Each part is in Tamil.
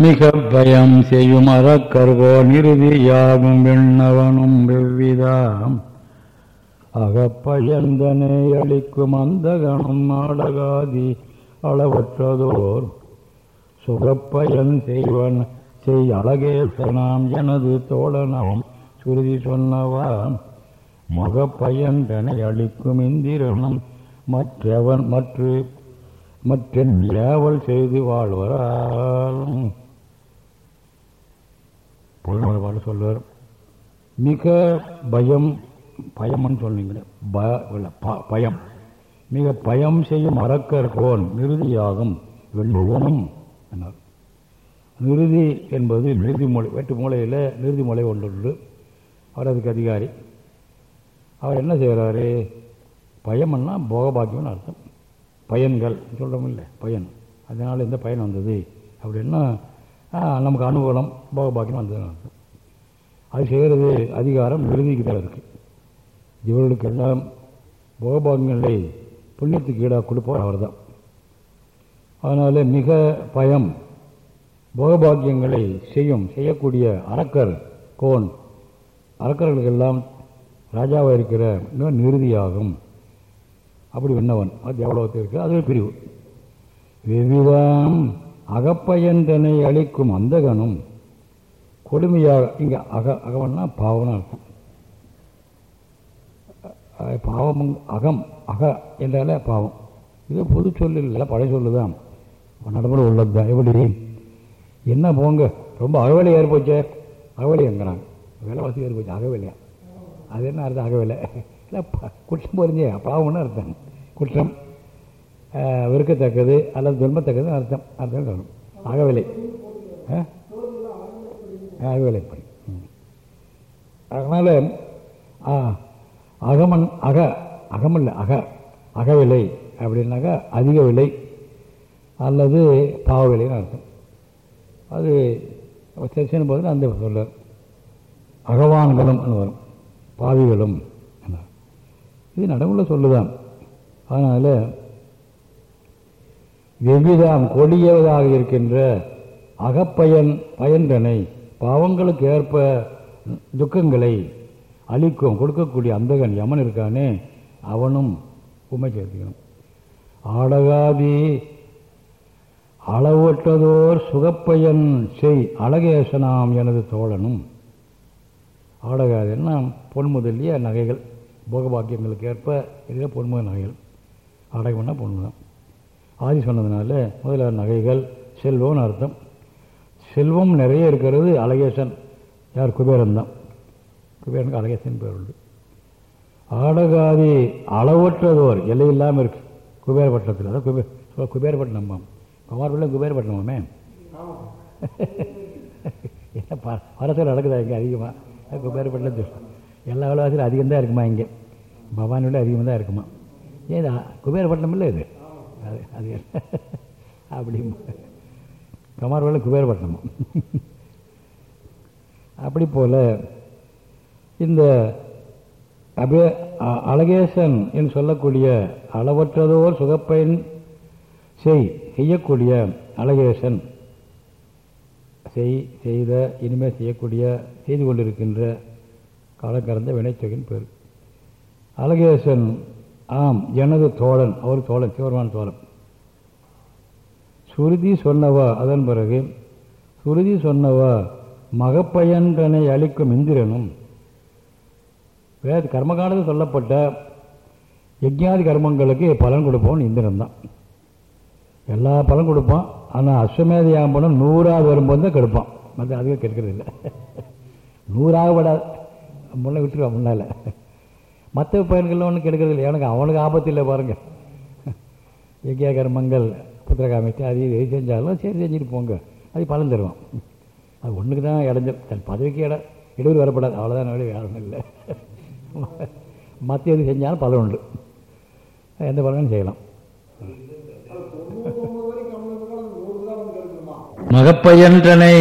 மிக பயம் செய்யும் அறக்கர்வோ நிறுதியாகும் விண்ணவனும் வெவ்விதாம் அகப்பயந்தனை அளிக்கும் அந்த கணம் நாடகாதி அளவற்றதோர். சுகப்பயன் செய்வன் செய் அழகேசனாம் எனது தோழனவும் சுருதி சொன்னவாம் மகப்பயந்தனை அளிக்கும் இந்திரனும் மற்றவன் மற்ற மற்றன் லேவல் செய்து வாழ்வரால் பொருள் சொல்வார் மிக பயம் பயம்னு சொன்னீங்களே ப இல்லை ப- பயம். மிக பயம் செய்யும் அறக்கர் கோன் நிறுதியாகும் வெள்ளுவனும் என்னார் நிறுதி என்பது நிறுதி மூளை வெட்டு மூலையில் நிறுதி ஒன்று உண்டு. அவர் அதுக்கு அதிகாரி. அவர் என்ன செய்கிறாரு பயம்னா போகபாக்கியம்னு அர்த்தம். பயன்கள் சொல்கிறோம் இல்லை பயன். அதனால் இந்த பயன் வந்தது. அப்படின்னா நமக்கு அனுகூலம் போகபாக்கியம் வந்ததுன்னு அது செய்கிறது அதிகாரம் விருதிக்கு தான் இருக்குது இவர்களுக்கு எல்லாம் போகபாகங்களை புண்ணியத்துக்கு ஈடாக கொடுப்பவர் அவர்தான். அதனால் மிக பயம் போகபாக்கியங்களை செய்யும் செய்யக்கூடிய அரக்கர் கோன். அரக்கர்களுக்கெல்லாம் ராஜாவாக இருக்கிற மிக நிறுதியாகும் அப்படி விண்ணவன் அது எவ்வளோ இருக்குது அது பிரிவு. வெவ்விதம் அகப்பயந்தனை அளிக்கும் அந்தகனும் கொடுமையாக இங்கே அக அகவன்னா பாவம்னு அர்த்தம். பாவம் அகம் அக என்றாலே பாவம். இது பொது சொல்லு இல்லை பழைய சொல்லு தான். நடைமுறை உள்ளது தான் எப்படி? என்ன போங்க? ரொம்ப அகவலை ஏறி போச்சே. அகவேலை எங்கிறாங்க விலைவாசி ஏறி போச்சு அகவேலையா? அது என்ன அர்த்தம் அகவலை? இல்லை குற்றம் புரிஞ்சே பாவம்னு அர்த்தம். குற்றம். வெறுக்கத்தக்கது அல்லது துன்பத்தக்கது அர்த்தம் அர்த்தம் சொல்லணும். அகவிலை ஆ? பணி ம். அதனால் ஆ, அகமன் அக அகமல்ல அக அகவிலை அப்படின்னாக்கா அதிக விலை அல்லது பாவ விலைன்னு அர்த்தம். அது செஷன் போது அந்த சொல்ல அகவான்களும் வரும். பாவிகளும். இது நடைமுறை சொல்லுதான். அதனால் வெவ்விதாம் கொடியவதாக இருக்கின்ற அகப்பயன் பயன்தனை பாவங்களுக்கு ஏற்ப துக்கங்களை அளிக்கும் கொடுக்கக்கூடிய அந்தகன் யமன் இருக்கானே அவனும் உண்மை சேர்த்துக்கணும். ஆடகாதி அளவற்றதோர் சுகப்பயன் செய் அழகேசனாம் எனது தோழனும். ஆடகாதுன்னா பொன் முதலிய நகைகள் போகபாக்கியங்களுக்கு ஏற்ப இருக்கிற பொன்முக நகைகள். ஆடகம்னா பொண்ணு தான் ஆதி சொன்னதுனால முதல்ல நகைகள் செல்வம்னு அர்த்தம். செல்வம் நிறைய இருக்கிறது அழகேசன் யார் குபேரன் தான். குபேரனுக்கு அழகேசன் பேர் உண்டு. ஆடகாதி அளவற்றதோர் எல்லை இல்லாமல் இருக்கு. குபேரப்பட்டினத்தில் அதான் குபே குபேரப்பட்டினம் குமார்பிள்ளை குபேரப்பட்டினமாமே என்ன ப நடக்குதா இங்கே அதிகமாக குபேரப்பட்டினம் சொல்லுவோம் எல்லா விலைவாசியும் அதிகம் தான் இருக்குமா இங்கே? பவானி விட அதிகமாக தான் இருக்குமா? ஏன் குபேரப்பட்டினம் இல்லை இது? அது அது அப்படி குமார்வேலை குபேரப்பட்டினமா அப்படி போல இந்த அபே அழகேசன் என்று சொல்லக்கூடிய அளவற்றதோர் சுகப்பயன் செய் செய்யக்கூடிய அழகேசன் செய் செய்த இனிமேல் செய்யக்கூடிய செய்து கொண்டிருக்கின்ற காலக்கறந்த வினைத்தொகையின் பேர். அழகேசன் ஆம் எனது தோழன் அவர் தோழன் சிவருமான தோழன். சுருதி சொன்னவா? அதன் பிறகு சுருதி சொன்னவா? மகப்பயன்றனை அளிக்கும் இந்திரனும் வேறு கர்மகாலத்தில் சொல்லப்பட்ட யஜ்யாதி கர்மங்களுக்கு பலன் கொடுப்பவன் இந்திரன் தான். எல்லா பலன் கொடுப்பான். ஆனால் அஸ்வமேத யாம்பனம் நூறாவது வரும்போது தான் கெடுப்பான். மற்ற அதுவே கெடுக்கிறது இல்லை. நூறாக விடாது முன்னே விட்டுருவான் முன்னால். மற்ற பயன்கள் ஒன்றும் கெடுக்கிறது எனக்கு அவனுக்கு ஆபத்து இல்லை பாருங்க. யஜ்யா கர்மங்கள் புத்திரகாமிட்டு அது எது செஞ்சாலும் சரி செஞ்சுட்டு போங்க. அது பலன் தருவோம் அது ஒன்றுக்கு தான் இடைஞ்சல். தன் பதவிக்கு இட இடையூறு வரப்படாது. அவ்வளோதான் வேலை வேலை ஒன்றும் இல்லை. மற்ற எது செஞ்சாலும் பலன் உண்டு. எந்த பலனும் செய்யலாம். மகப்பயன்றனை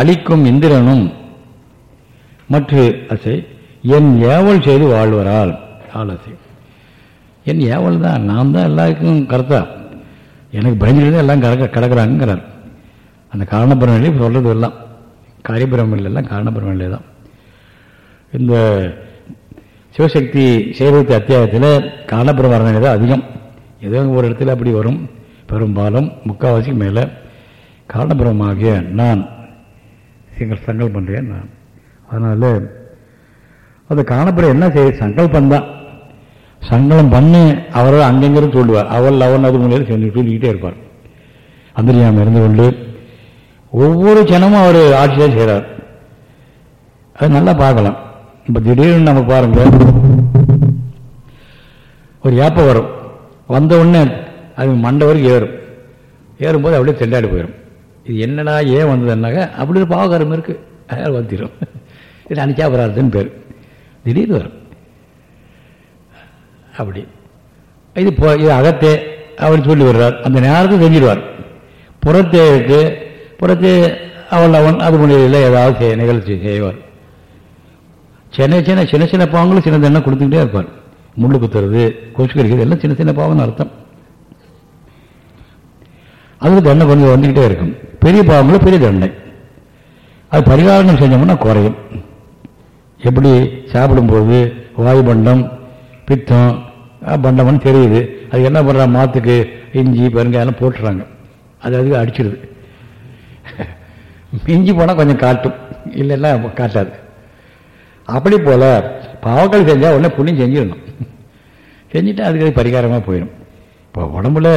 அளிக்கும் இந்திரனும் மற்ற அசை என் ஏவல் செய்து வாழ்வரால். ஆலசை. என் ஏவல் தான் நான் தான் எல்லாருக்கும் கருத்தா? எனக்கு பயந்துட்டு எல்லாம் கடக்க கிடக்கிறாங்கிறார் அந்த காரணபுரம் நிலை சொல்கிறது எல்லாம். காரியபுரம் எல்லாம் காரணபுரம் நிலை தான். இந்த சிவசக்தி சேவத்தி அத்தியாயத்தில் காரணபுரம் வர்ணனை தான் அதிகம். ஏதோ ஒரு இடத்துல அப்படி வரும். பெரும்பாலும் முக்கால்வாசிக்கு மேலே காரணபுரமாகிய நான் எங்கள் சங்கல் பண்ணுறேன் நான். அதனால் அது காணப்பட என்ன செய்ய சங்கல்பம் தான். சங்கலம் பண்ணி அவரை அங்கெங்கிருந்து சொல்லுவார். அவள் அவன் அது முன்னாடி சொல்லி சொல்லிக்கிட்டே இருப்பார். அந்தரியாம இருந்து கொண்டு ஒவ்வொரு ஜனமும் அவர் ஆட்சி தான் செய்கிறார் அது நல்லா பார்க்கலாம். இப்போ திடீர்னு நம்ம பாருங்கள் ஒரு ஏப்பம் வரும். வந்த உடனே அது மண்டை வரைக்கும் ஏறும். ஏறும்போது அப்படியே தெண்டாடி போயிடும் இது என்னடா ஏன் வந்ததுன்னாக்க அப்படி ஒரு பாவகாரம் இருக்குது அதனால் வந்துடும் இது அனிச்சாபராதன்னு பேர். திடீர்னு வரும். அப்படி. இது இப்போ இது அகத்தே அவர் சொல்லி வர்றார் அந்த நேரத்தை செஞ்சிடுவார் புறத்தே இருக்கு. புறத்தே அவள் அவன் அது முன்னிலையில் ஏதாவது செய்ய நிகழ்ச்சி செய்வார். சின்ன சின்ன சின்ன சின்ன பாவங்களும் சின்ன தண்ணம் கொடுத்துக்கிட்டே இருப்பார். முள்ளு குத்துறது கொசு கடிக்கிறது எல்லாம் சின்ன சின்ன பாவம்னு அர்த்தம். அதுக்கு தண்டை கொஞ்சம் வந்துக்கிட்டே இருக்கும். பெரிய பாவங்களும் பெரிய தண்டை அது பரிகாரங்கள் செஞ்சோம்னா குறையும். எப்படி சாப்பிடும்போது வாயு பண்டம் பித்தம் பண்டம்னு தெரியுது. அது என்ன பண்ணுறா மாத்துக்கு இஞ்சி பெருங்காயெல்லாம் போட்டுறாங்க. அது அதுக்கு அடிச்சிடுது இஞ்சி போனால் கொஞ்சம் காட்டும். இல்லைன்னா காட்டாது. அப்படி போல் பாவக்கள் செஞ்சால் உடனே புண்ணியம் செஞ்சிடணும். செஞ்சுட்டு அதுக்கு பரிகாரமாக போயிடும். இப்போ உடம்புல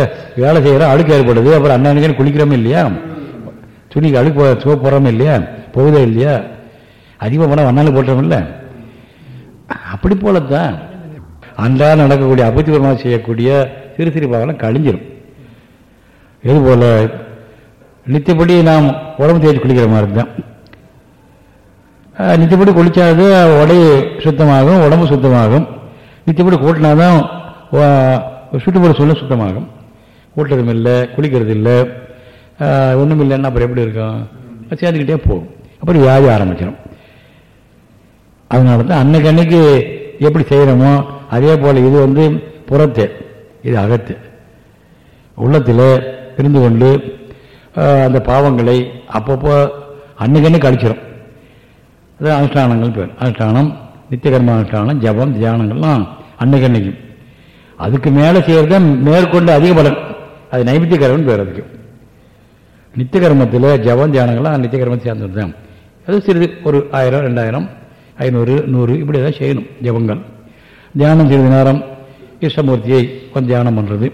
வேலை செய்கிறோம் அழுக்கு ஏற்படுது. அப்புறம் அண்ணனுக்கு குளிக்கிறோமே இல்லையா? துணிக்கு அழுக்கு போக போடுறோமே இல்லையா? போகுதே இல்லையா? அதிகமாக போனால் வண்ணாலும் போட்டுறோம்ல அப்படி போலத்தான் அன்றாட நடக்கக்கூடிய அபத்திபூர்வமாக செய்யக்கூடிய சிறு சிறு பாவெல்லாம் கழிஞ்சிடும் இது போல நித்தியப்படி நாம் உடம்பு தேய்ச்சி குளிக்கிற மாதிரி தான் நித்தியப்படி குளித்தாது உடை சுத்தமாகும் உடம்பு சுத்தமாகும். நித்தியப்படி கூட்டினாதான் சுற்றுப்புற சூழ்நிலை சுத்தமாகும். கூட்டுறதும் இல்லை குளிக்கிறது இல்லை ஒன்றும் இல்லைன்னா அப்புறம் எப்படி இருக்கும்? சேர்ந்துக்கிட்டே போகும். அப்புறம் வியாதி ஆரம்பிச்சிடும் அதனால தான் அன்னைக்கு அன்னைக்கு எப்படி செய்கிறோமோ அதே போல் இது வந்து புறத்து இது அகத்து. உள்ளத்தில் இருந்து கொண்டு அந்த பாவங்களை அப்பப்போ அன்னைக்கு அன்னைக்கு அது அனுஷ்டானங்கள் பேர். அனுஷ்டானம் நித்தியகர்ம அனுஷ்டானம் ஜபம் தியானங்கள்லாம் அன்னைக்கு அன்னைக்கு அதுக்கு மேலே செய்கிறது மேற்கொண்டு அதிக பலன். அது நைமித்திய பேர் அதுக்கு. நித்திய கர்மத்தில் ஜபம் தியானங்கள்லாம் நித்திய கர்மம் சேர்ந்தது தான் அது சிறிது ஒரு ஆயிரம் ரெண்டாயிரம் ஐநூறு நூறு இப்படி தான் செய்யணும் ஜபங்கள். தியானம் சிறிது நேரம் இஷ்டமூர்த்தியை கொஞ்சம் தியானம் பண்ணுறது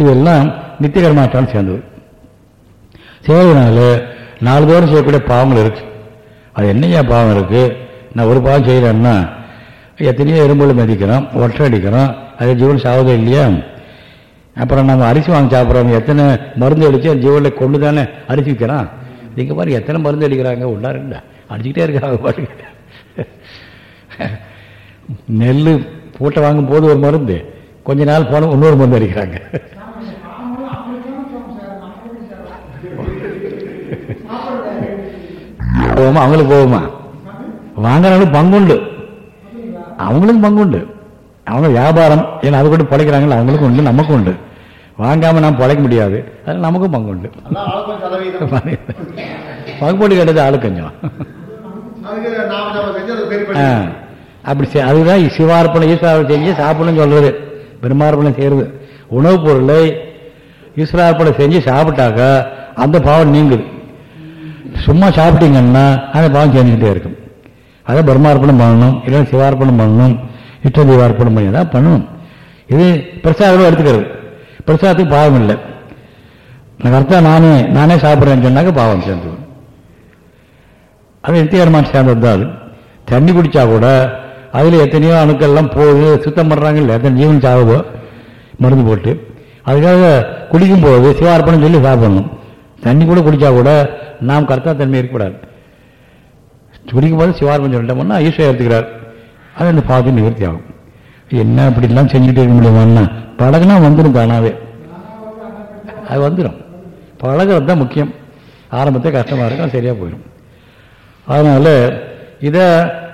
இதெல்லாம் நித்தியகரமாட்டாலும் சேர்ந்தது. செய்வதனால நாலு தோறும் செய்யக்கூடிய பாவங்கள் இருக்கு. அது என்னையா பாவம் இருக்குது நான் ஒரு பாவம் செய்கிறேன்னா எத்தனையோ எறும்புல மதிக்கிறோம் ஒற்றை அடிக்கிறோம் அது ஜீவன் சாவதே இல்லையா? அப்புறம் நம்ம அரிசி வாங்கி சாப்பிட்றோம் எத்தனை மருந்து அடித்து அந்த ஜீவனில் கொண்டு தானே அரிசி விற்கிறான்? நீங்கள் பாருங்க எத்தனை மருந்து அடிக்கிறாங்க? உள்ளாருங்களா அடிச்சுக்கிட்டே இருக்காங்க பாருங்க. நெல் பூட்டை வாங்கும் போது ஒரு மருந்து. கொஞ்ச நாள் போன இன்னொரு மருந்து அடிக்கிறாங்க. போவோமா? அவங்களுக்கு போவோமா? வாங்கினாலும் பங்குண்டு. அவங்களுக்கும் பங்குண்டு. அவங்க வியாபாரம் ஏன்னா அது கூட பிழைக்கிறாங்களா அவங்களுக்கும் உண்டு நமக்கும் உண்டு. வாங்காம நாம் பிழைக்க முடியாது. அதில் நமக்கும் பங்கு உண்டு பங்குபோட்டு கேட்டது ஆளு கொஞ்சம். அப்படி அதுதான் சிவார்ப்பணம் ஈஸ்வரார்ப்பணம் செஞ்சு சாப்பிடணும்னு சொல்றது. பிரம்மார்ப்பணம் செய்யறது. உணவுப் பொருளை ஈஸ்வரார்ப்பணம் செஞ்சு சாப்பிட்டாக்க அந்த பாவம் நீங்குது. சும்மா சாப்பிட்டீங்கன்னா அந்த பாவம் செஞ்சுக்கிட்டே இருக்கும். அதை பிரம்மார்ப்பணம் பண்ணணும் இல்லைன்னா சிவார்ப்பணம் பண்ணணும் இஷ்ட தீபார்ப்பணம் பண்ணி தான் பண்ணணும். இது பிரசாதம் எடுத்துக்கிறது. பிரசாதத்துக்கு பாவம் இல்லை. நான் கரெக்டாக நானே நானே சாப்பிட்றேன்னு சொன்னாக்க பாவம் சேர்ந்து அது நித்தியகரமான சேர்ந்தது தான் அது தண்ணி குடித்தா கூட அதில் எத்தனையோ அணுக்கள்லாம் போகுது சுத்தம் பண்ணுறாங்கல்ல எத்தனை ஜீவன் சாகவோ மருந்து போட்டு. அதுக்காக குடிக்கும்போது சிவார்ப்பணம் சொல்லி சாப்பிடணும். தண்ணி கூட குடித்தா கூட நாம் கர்த்தா தன்மை இருக்கக்கூடாது குடிக்கும்போது சிவார்ப்பணம் சொல்லிட்டோம்னா ஈஸ்வரர் எடுத்துக்கிறார் அது அந்த பாவத்தை நிவர்த்தி ஆகும். என்ன அப்படிலாம் செஞ்சுட்டு இருக்க முடியுமான்னா பழகுனா வந்துடும் தானாவே. அது வந்துடும் பழகிறது தான் முக்கியம். ஆரம்பத்தை கஷ்டமாக இருக்கும் சரியாக போயிடும் அதனால் இதை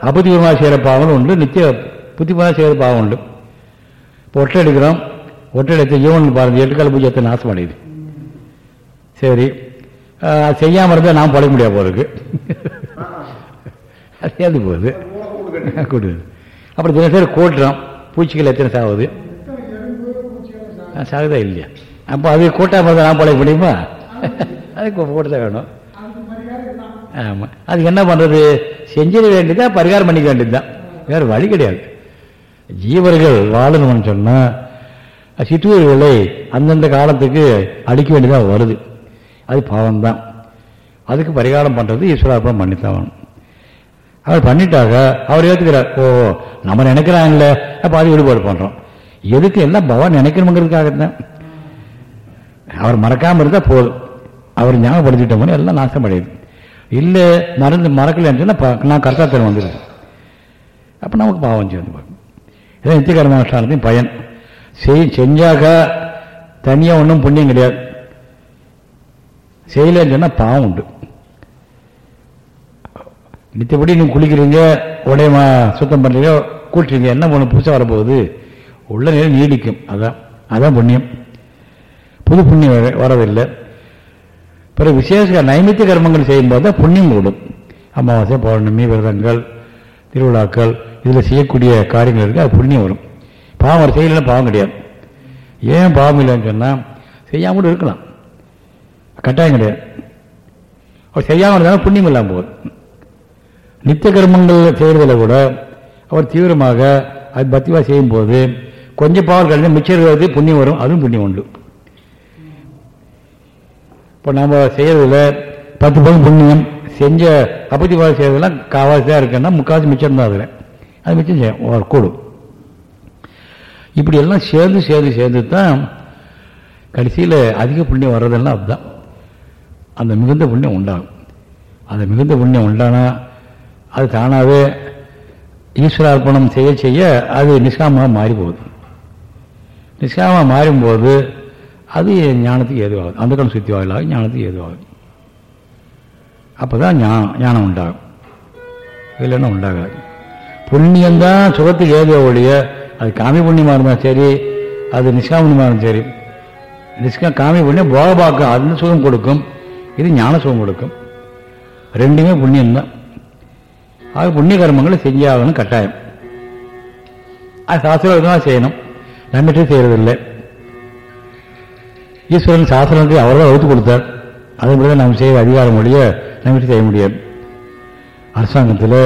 அபதிபமாக செய்கிற பாவம் உண்டு நித்திய புத்திபமாக செய்கிற பாவம் உண்டு. இப்போ ஒற்றை எடுக்கிறோம். ஒற்றை எடுத்து ஜீவன் பாருங்கள் எட்டுக்கால பூஜ்யத்தை நாசம் அடையுது. சரி. செய்யாமல் இருந்தால் நான் பழைய முடியாது போகிறதுக்கு அது சேர்ந்து போகுது? கூடு அப்புறம் தினசரி கூட்டுறோம். பூச்சிகள் எத்தனை சாகுது சாகுதா இல்லையா? அப்போ அது கூட்டாமல் இருந்தால் நான் பழைய முடியுமா? அதுக்கு கூட்டத்தான் வேணும். ஆமாம் அதுக்கு என்ன பண்ணுறது செஞ்சிட வேண்டியதா பரிகாரம் பண்ணிக்க வேண்டியது தான் வேறு வழி கிடையாது. ஜீவர்கள் வாழணும்னு சொன்னால் சிற்றூர்களை அந்தந்த காலத்துக்கு அழிக்க வேண்டியதாக வருது. அது பாவம்தான். அதுக்கு பரிகாரம் பண்ணுறது ஈஸ்வரார்ப்பணம் பண்ணித்தான் அவர் பண்ணிட்டாக அவர் ஏற்றுக்கிறார் ஓ நம்ம நினைக்கிறாங்கல்ல அப்போ அது விடுபாடு பண்ணுறோம் எதுக்கு எல்லாம் நினைக்கணுங்கிறதுக்காக நினைக்கணுங்கிறதுக்காகத்தான் அவர் மறக்காமல் இருந்தால் போதும். அவர் ஞாபகப்படுத்திட்டோம்னா எல்லாம் நாசம் அடையுது. இல்லை மறந்து மறக்கலன்னு சொன்னால் நான் கர்த்தாத்தனம் வந்துடுது அப்போ நமக்கு பாவம் சேர்ந்து இதான் நித்தியகர்மானுஷ்டானத்தையும் பயன். செய் செஞ்சாக தனியாக ஒன்றும் புண்ணியம் கிடையாது. செய்யலன்னு சொன்னால் பாவம் உண்டு. நித்தப்படி நீங்கள் குளிக்கிறீங்க உடைய சுத்தம் பண்ணுறீங்க கூட்டுறீங்க என்ன பண்ண புதுசாக வரப்போகுது? உள்ள நிலை நீடிக்கும். அதான் அதான் புண்ணியம். புது புண்ணியம் வரவில்லை. பிறகு விசேஷ நைமித்திய கர்மங்கள் செய்யும்போது தான் புண்ணியம் கூடும். அமாவாசை பௌர்ணமி விரதங்கள் திருவிழாக்கள் இதில் செய்யக்கூடிய காரியங்கள் இருக்குது அது புண்ணியம் வரும். பாவம் ஒரு செய்யலாம் பாவம் கிடையாது. ஏன் பாவம் இல்லைன்னு சொன்னால் செய்யாமல் கூட இருக்கலாம். கட்டாயம் கிடையாது. அவர் செய்யாமல் இருந்தாலும் புண்ணியம் இல்லாமல் போகுது. நித்திய கர்மங்கள் செய்கிறதில் கூட அவர் தீவிரமாக அது பக்திவாக செய்யும்போது கொஞ்சம் பாவம் கழிஞ்சு மிச்சம் இருக்கிறது புண்ணியம் வரும் அதுவும் புண்ணியம் உண்டு. இப்போ நம்ம செய்யறதுல பத்து பங்கு புண்ணியம் செஞ்ச அப்பத்திவாதி செய்யறதெல்லாம் காவாசியாக இருக்குன்னா முக்காவாசி மிச்சம் தான் அதில். அது மிச்சம் செய்யும் கூடும் இப்படியெல்லாம் சேர்ந்து சேர்ந்து சேர்ந்து தான் கடைசியில் அதிக புண்ணியம் வர்றதெல்லாம் அதுதான். அந்த மிகுந்த புண்ணியம் உண்டாகும். அந்த மிகுந்த புண்ணியம் உண்டானா அது தானாகவே ஈஸ்வரார்ப்பணம் செய்ய செய்ய அது நிஷ்காமமாக மாறி போகுது நிஷ்காமமாக மாறும்போது அது ஞானத்துக்கு ஏதுவாகும். அந்த கணம் சுத்தி வாயிலாக ஞானத்துக்கு ஏதுவாகும். அப்போ தான் ஞானம் உண்டாகும். இல்லைன்னா உண்டாகாது. புண்ணியம்தான் சுகத்துக்கு ஏதுவா ஒழிய அது காமி புண்ணியமாக இருந்தாலும் சரி அது நிஷ்கா புண்ணியமாக இருந்தாலும் சரி. நிஷ்கா காமி புண்ணியம் போகபாக்கம் அது சுகம் கொடுக்கும் இது ஞான சுகம் கொடுக்கும். ரெண்டுமே புண்ணியம்தான் ஆக புண்ணிய கர்மங்களை செஞ்சாகணும் கட்டாயம். அது சாஸ்திரம் செய்யணும். நம்பிட்டு செய்யறதில்லை. ஈஸ்வரன் சாஸ்திரத்தை அவர் தான் வகுத்து கொடுத்தார். அதன்படி தான் நாம் செய்ய அதிகாரம் மொழிய நமக்கு செய்ய முடியாது. அரசாங்கத்தில்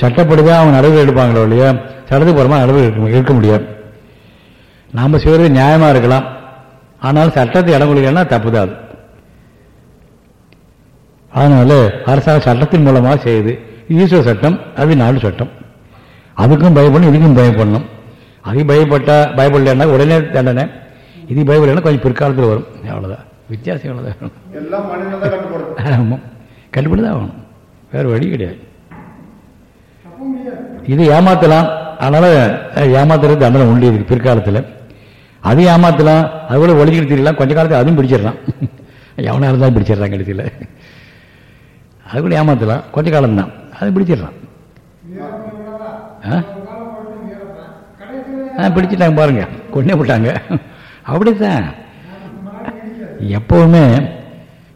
சட்டப்படி தான் அவங்க நடவடிக்கை எடுப்பாங்களோ இல்லையா சட்டத்துக்கு நடவடிக்கை எடுக்க முடியாது நாம் செய்வது நியாயமாக இருக்கலாம். ஆனால் சட்டத்தை இடம் கொடுக்கலன்னா தப்பு தான் அது. அதனால அரசாங்க சட்டத்தின் மூலமாக செய்யுது. ஈஸ்வர சட்டம் அது நாடு சட்டம். அதுக்கும் பயப்படணும் இதுக்கும் பயப்படணும். அதையும் பயப்பட்டா பயப்படலன்னா உடனே தண்டனை. இது பயப்படலன்னா கொஞ்சம் பிற்காலத்தில் வரும். அவ்வளோதான் வித்தியாசம் எவ்வளோதான் ஆமாம் கட்டுப்படி தான் ஆகணும். வேறு வழி கிடையாது. இது ஏமாத்தலாம். அதனால ஏமாத்துறது தண்டனை உண்டு இதுக்கு பிற்காலத்தில். அது ஏமாத்தலாம். அது கூட ஒழிஞ்சிட்டு தெரியலாம். கொஞ்ச காலத்தில் அதுவும் பிடிச்சிடலாம். எவனாக இருந்தாலும் பிடிச்சிடறான் கடைசியில். அது கூட ஏமாத்தலாம். கொஞ்ச காலம்தான் அது பிடிச்சிடலாம். ஆ? பிடிச்சிட்டாங்க பாருங்க. கொண்டே போட்டாங்க அப்படித்தான். எப்பவுமே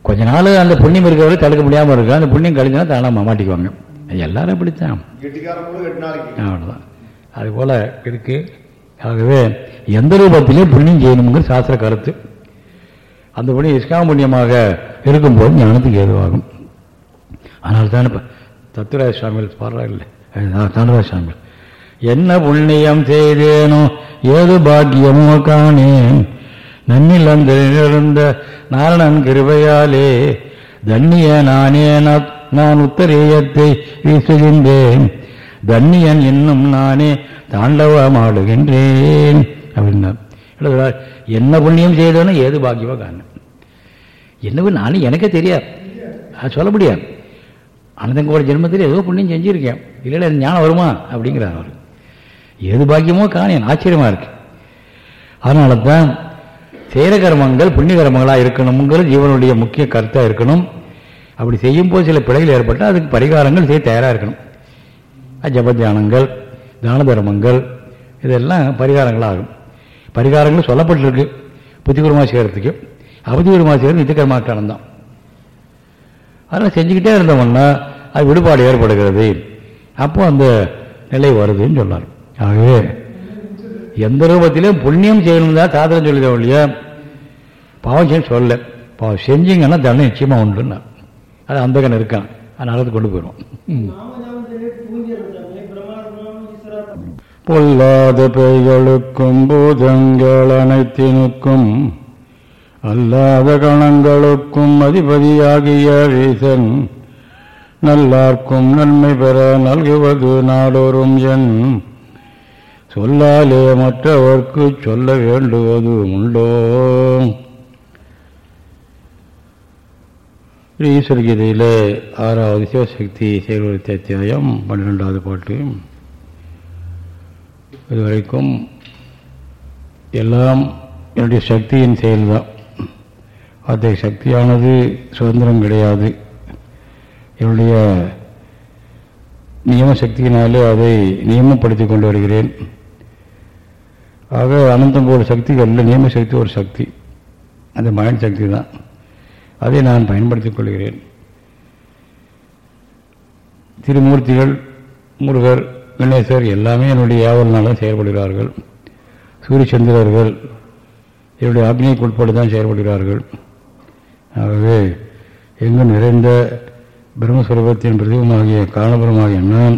கொஞ்ச நாள் அந்த புண்ணியம் இருக்கிறவரை தடுக்க முடியாமல் இருக்கும் அந்த புண்ணியம் கழிஞ்சுனா தானாக மாட்டிக்குவாங்க. எல்லாரும் அப்படித்தான். அவ்வளோதான் அது போல இருக்கு. ஆகவே எந்த ரூபத்திலையும் புண்ணியம் செய்யணுங்கிற சாஸ்திர கருத்து. அந்த புண்ணியம் இஸ்காம புண்ணியமாக இருக்கும்போது ஞானத்துக்கு ஏதுவாகும். அதனால தான் இப்போ தத்துராய சுவாமிகள் பாடுறாரு தனுராஜ சுவாமிகள். என்ன புண்ணியம் செய்தேனோ ஏது பாக்கியமோ காணேன். நன்னில் அந்த நாரணன் கிருபையாலே தன்னிய நானே நான் உத்தரேயத்தை வீசுகின்றேன். தன்னியன் இன்னும் நானே தாண்டவமாடுகின்றேன். அப்படின்னா என்ன புண்ணியம் செய்தோன்னு ஏது பாக்கியமோ காணும் என்னவோ நானும் எனக்கே தெரியாது. அது சொல்ல முடியாது. அனந்தங்கோட ஜென்மத்தில் ஏதோ புண்ணியம் செஞ்சுருக்கேன். இல்லை ஞானம் வருமா? அப்படிங்கிறார் அவர். எது பாக்கியமோ காணேன் ஆச்சரியமாக இருக்கு. அதனால தான் செயல கர்மங்கள் புண்ணிய கர்மங்களாக இருக்கணுங்கிறது ஜீவனுடைய முக்கிய கருத்தாக இருக்கணும். அப்படி செய்யும்போது சில பிழைகள் ஏற்பட்டால் அதுக்கு பரிகாரங்கள் செய்ய தயாராக இருக்கணும். ஜபத்தியானங்கள் தான தர்மங்கள் இதெல்லாம் பரிகாரங்களாகும். பரிகாரங்கள் சொல்லப்பட்டிருக்கு. புத்திகரமாக செய்கிறதுக்கு அவதிகரமாக செய்கிறது நித்திகரமாக்கான தான். அதெல்லாம் செஞ்சுக்கிட்டே இருந்தோம்னா அது விடுபாடு ஏற்படுகிறது. அப்போ அந்த நிலை வருதுன்னு சொன்னார் ஆகவே எந்த ரூபத்திலையும் புண்ணியம் செய்யணும் தான் சாதனம் சொல்லித ஒழிய பாவம் செய்ய சொல்ல பாவம் செஞ்சீங்கன்னா தண்டனை நிச்சயமாக உண்டுன்னா. அது அந்த கண்ணு இருக்கான். அது கொண்டு போயிடும் ம். பொல்லாத பெய்களுக்கும் பூதங்கள் அனைத்தினுக்கும் அல்லாத கணங்களுக்கும் அதிபதியாகிய ரீசன் நல்லார்க்கும் நன்மை பெற நல்குவது நாடோறும் என் சொல்லாலே மற்றவர்க்கு சொல்ல வேண்டுவது உண்டோ? ஈஸ்வர கீதையில் ஆறாவது சிவசக்தி செயல்படுத்த அத்தியாயம் பன்னிரெண்டாவது பாட்டு. இதுவரைக்கும் எல்லாம் என்னுடைய சக்தியின் செயல்தான். அத்தகைய சக்தியானது சுதந்திரம் கிடையாது. என்னுடைய நியம சக்தியினாலே அதை நியமப்படுத்தி கொண்டு வருகிறேன். ஆக அனந்தம் போல சக்திகளில் நியம சக்தி ஒரு சக்தி. அந்த மயன் சக்தி தான். அதை நான் பயன்படுத்திக் கொள்கிறேன். திருமூர்த்திகள் முருகர் கணேசர் எல்லாமே என்னுடைய ஏவல்னால செயல்படுகிறார்கள். சூரியச்சந்திரர்கள் என்னுடைய ஆக்னிக்கு உட்பட்டு தான் செயல்படுகிறார்கள். ஆகவே எங்கு நிறைந்த பிரம்மஸ்வரூபத்தின் பிரதிபமாகிய காரணபுரமாகிய நான்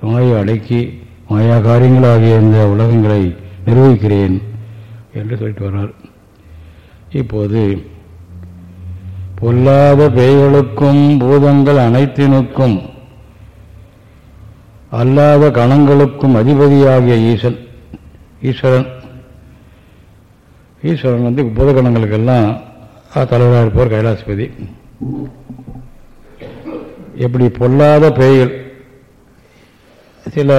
வாயை அடக்கி மாயா காரியங்களாகிய இந்த உலகங்களை நிர்வகிக்கிறேன் என்று சொல்லிட்டு வர்றார். இப்போது பொல்லாத பேய்களுக்கும் பூதங்கள் அனைத்தினுக்கும் அல்லாத கணங்களுக்கும் அதிபதியாகிய ஈசன் ஈஸ்வரன் ஈஸ்வரன் வந்து பூதகணங்களுக்கெல்லாம் தலைவராக இருப்பவர் கைலாசபதி. எப்படி பொல்லாத பேய்கள் சில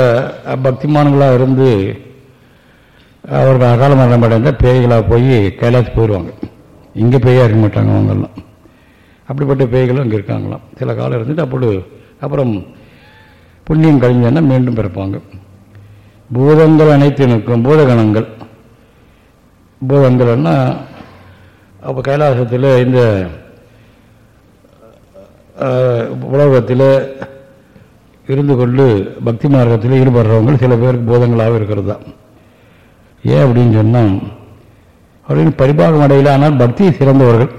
பக்திமான்களாக இருந்து அவர்கள் அகால மரணம் அடைந்த பேய்களாக போய் கைலாஸ் போயிடுவாங்க இங்கே பேயாக இருக்க மாட்டாங்க அவங்கெல்லாம். அப்படிப்பட்ட பேய்களும் இங்கே இருக்காங்களாம். சில காலம் இருந்துட்டு அப்படி அப்புறம் புண்ணியம் கழிஞ்சன்னா மீண்டும் பிறப்பாங்க. பூதங்கள் அனைத்தினுக்கும் பூதகணங்கள் பூதங்கள்னா அப்போ கைலாசத்தில் இந்த உலகத்தில் இருந்து கொண்டு பக்தி மார்க்கத்தில் ஈடுபடுறவங்க சில பேருக்கு போதங்களாக இருக்கிறது? தான் ஏன் அப்படின்னு சொன்னால் அப்படின்னு பரிபாகம் அடையில். ஆனால் பக்தி சிறந்தவர்கள்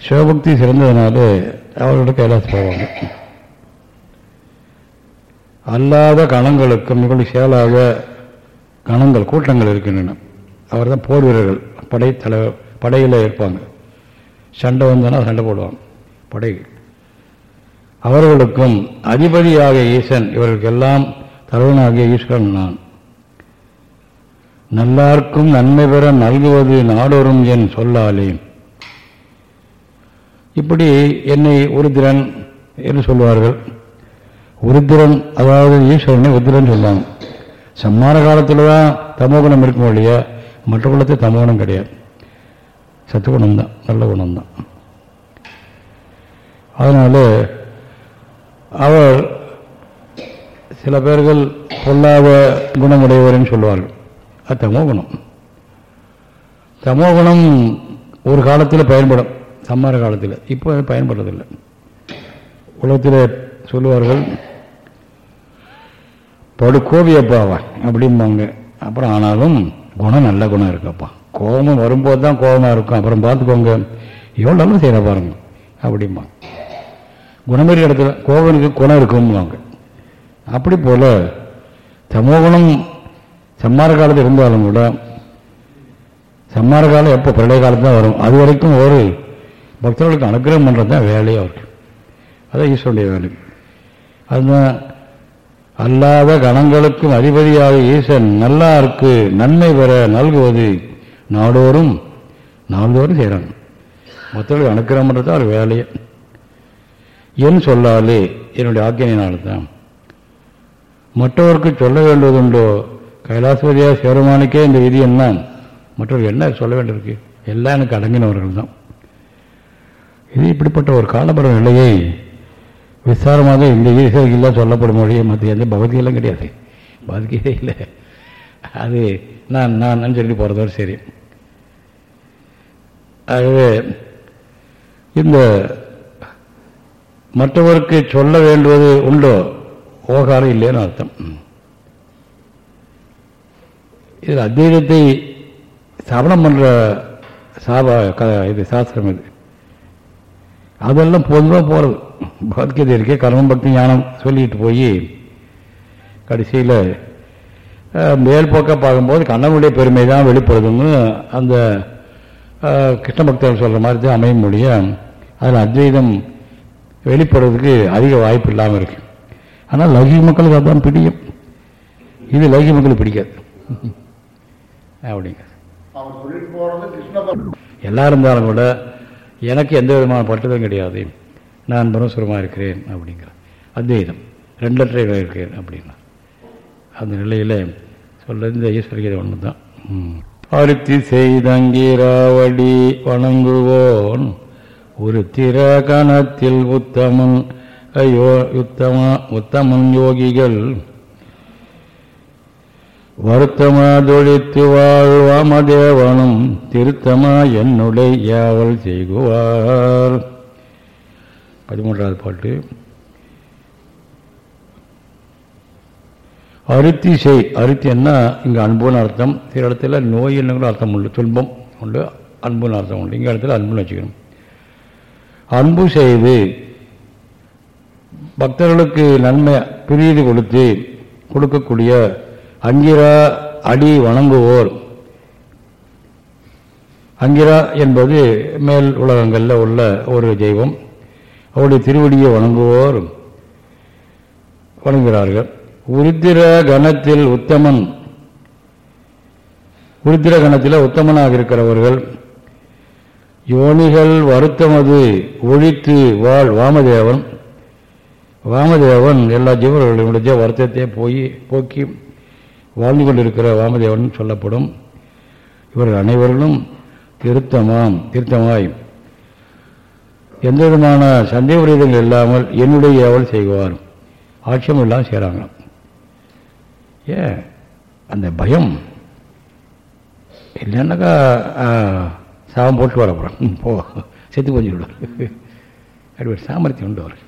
சிவபக்தி சிறந்ததுனால அவர்களோட கைலாசம் போவாங்க. அல்லாத கணங்களுக்கு மிகவும் செயலாக கணங்கள் கூட்டங்கள் இருக்கின்றன. அவர் தான் போர் வீரர்கள். படை தலை படையில் இருப்பாங்க. சண்டை வந்தோன்னா சண்டை போடுவாங்க. படைகள். அவர்களுக்கும் அதிபதியாக ஈசன் இவர்களுக்கெல்லாம் தலைவனாகிய ஈஸ்வரன் நான். நல்லார்க்கும் நன்மை பெற நல்குவது நாடோறும் என் சொல்லாலே. இப்படி என்னை உருத்திரன் என்று சொல்வார்கள். உருத்திரன் அதாவது ஈஸ்வரனை உருத்திரன் சொல்லுவாங்க சம்மான காலத்தில் தான் தமோகுணம் இருக்கும் இல்லையா மற்ற குலத்தில் தமோகுணம் கிடையாது. சத்துகுணம் தான் நல்ல குணம் தான் அதனால அவர் சில பேர்கள் பொல்லாத குணமுடையவர்னு சொல்லுவார்கள். அது தமோகுணம் தமோகுணம் ஒரு காலத்தில் பயன்படும். சம்மார காலத்தில். இப்போ அது பயன்படுறதில்லை. உலகத்தில் சொல்லுவார்கள் படு கோபியப்பாவா அப்படிம்பாங்க. அப்புறம் ஆனாலும் குணம் நல்ல குணம் இருக்குப்பா. கோபம் வரும்போது தான் கோபமாக இருக்கும். அப்புறம் பார்த்துக்கோங்க. எவ்வளோ நல்லா செய்கிற பாருங்க. அப்படிம்பாங்க. குணமறி இடத்துல கோபனுக்கு குணம் இருக்கும்வாங்க அப்படி போல் தமோகுணம் சம்மார காலத்தில் இருந்தாலும் கூட சம்மார காலம் எப்போ பிரளய காலத்து தான் வரும்? அது வரைக்கும் ஒரு பக்தர்களுக்கு அனுகிரகம் பண்ணுறது தான் வேலையாக இருக்கு. அதான் ஈஸ்வருடைய வேலை. அதுதான் அல்லாத கணங்களுக்கும் அதிபதியாக ஈசன் நல்லாருக்கு நன்மை பெற நல்குவது நாடோறும் நாள்தோறும் செய்கிறாங்க மற்றவர்களுக்கு அனுக்கிரகம் பண்ணுறது அவர் வேலையை. என் சொல்லாலே என்னுடைய ஆக்கியனால மற்றவருக்கு சொல்ல வேண்டுவதுண்டோ? கைலாசபதியாக சிவருமானுக்கே இந்த விதி என்ன மற்றவர்கள் என்ன சொல்ல வேண்டியிருக்கு? எல்லாம் எனக்கு அடங்கினவர்கள் தான் இது இப்படிப்பட்ட ஒரு காலபுர நிலையை விசாரமாக இந்த ஈஸ்வரிக்கெல்லாம் சொல்லப்படும் மொழியை மற்ற எந்த பகவத்கீதையெல்லாம் கிடையாது. பாதிக்கவே இல்லை. அது நான் நான் சொல்லி போகிறதோடு சரி. ஆகவே இந்த மற்றவருக்கு சொல்ல வேண்டுவது உண்டோ? ஓகாரம் இல்லைன்னு அர்த்தம். இதில் அத்வைதத்தை சவணம் பண்ணுற சாபா க இது சாஸ்திரம் இது. அதெல்லாம் பொதுவாக போகிறது பகவத்கீதை இருக்கே கர்மம் பக்தி ஞானம் சொல்லிட்டு போய் கடைசியில் மேல்போக்க பார்க்கும்போது கண்ணனுடைய பெருமை தான் வெளிப்படுதுன்னு அந்த கிருஷ்ண பக்தர்கள் சொல்கிற மாதிரி தான் அமையும் முடியும் அதில் அத்வைதம் வெளிப்படுறதுக்கு அதிக வாய்ப்பு இல்லாமல் இருக்கு. ஆனால் லௌகிக மக்களுக்கு அதுதான் பிடிக்கும். இது லௌகிக மக்களுக்கு பிடிக்காது. அப்படிங்க. எல்லாம் இருந்தாலும் கூட எனக்கு எந்த விதமான பட்டுதலும் கிடையாது. நான் பரமசுரமாக இருக்கிறேன் அப்படிங்கிற. அத்வைதம் ரெண்டற்ற இருக்கிறேன் அப்படின்னா. அந்த நிலையில் சொல்கிறது இந்த ஈஸ்வரகீதை ஒன்று தான் அருத்தி செய்தங்கீராவடி வணங்குவோன். ஒரு திர கணத்தில் உத்தமன் ஐயோ உத்தம உத்தமன் யோகிகள். வருத்தமாதொழித்து வாழ்வாமதேவனும் திருத்தமா என்னுடைய யாவல் செய்குவார். பதிமூன்றாவது பாட்டு. அருத்தி செய். அருத்தின்னா இங்கே அன்புன்னு அர்த்தம். சில இடத்துல நோய் என்னங்கிற அர்த்தம் உண்டு. துன்பம் உண்டு அன்புன்னு அர்த்தம் உண்டு. இங்கே இடத்துல அன்புன்னு வச்சுக்கணும். அன்பு செய்து பக்தர்களுக்கு நன்மை பிரீதி கொடுத்து கொடுக்கக்கூடிய அங்கிரா அடி வணங்குவோர். அங்கிரா என்பது மேல் உலகங்களில் உள்ள ஒரு தெய்வம். அவருடைய திருவடியை வணங்குவோர் வணங்குகிறார்கள். உருத்திர கணத்தில் உத்தமன். உருத்திர கணத்தில் உத்தமனாக இருக்கிறவர்கள் யோனிகள் வருத்தமது ஒழித்து வாழ் வாமதேவன். வாமதேவன் எல்லா ஜீவர்களுடைய வருத்தத்தை போய் போக்கி வாழ்ந்து கொண்டிருக்கிற வாமதேவன் சொல்லப்படும். இவர்கள் அனைவர்களும் திருத்தமாம் திருத்தமாய். எந்த விதமான சந்தேக விரதங்கள் இல்லாமல் என்னுடைய ஏவல் செய்வார். ஆட்சியம் இல்லாமல் செய்கிறாங்க ஏன்? அந்த பயம். இல்லைன்னாக்கா சாபம் போட்டு வர போகிறான் போ. செத்து கொஞ்சம் விடுவார் அப்படி ஒரு சாமர்த்தியம் உண்டு அவர்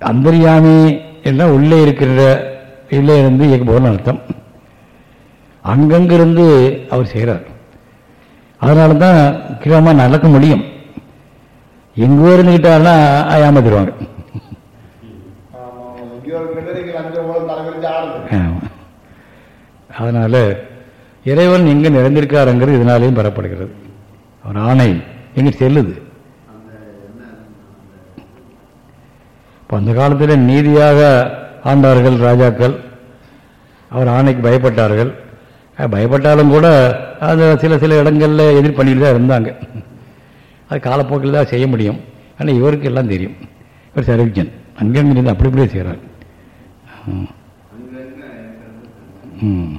அந்தர்யாமி எல்லாம் உள்ளே இருக்கிற உள்ளே இருந்து இயக்க போகணும்னு அர்த்தம். அங்கங்கிருந்து அவர் செய்கிறார் அதனால தான் கிரமமாக நடக்க முடியும். எங்கோ இருந்துக்கிட்டாருன்னா ஏமாத்திடுவாங்க ஆமா, அதனால் இறைவன் எங்கே நிறைந்திருக்காருங்கிறது இதனாலேயும் பெறப்படுகிறது. அவர் ஆணை எங்கே செல்லுது? இப்போ அந்த காலத்தில் நீதியாக ஆண்டார்கள் ராஜாக்கள். அவர் ஆணைக்கு பயப்பட்டார்கள். பயப்பட்டாலும் கூட அது சில சில இடங்களில் எதிர் பண்ணிட்டு தான் இருந்தாங்க. அது காலப்போக்கில் தான் செய்ய முடியும். ஆனால் இவருக்கு எல்லாம் தெரியும். இவர் சர்வீஜன். அங்கங்கிருந்து அப்படி இப்படியே செய்கிறார் ம்.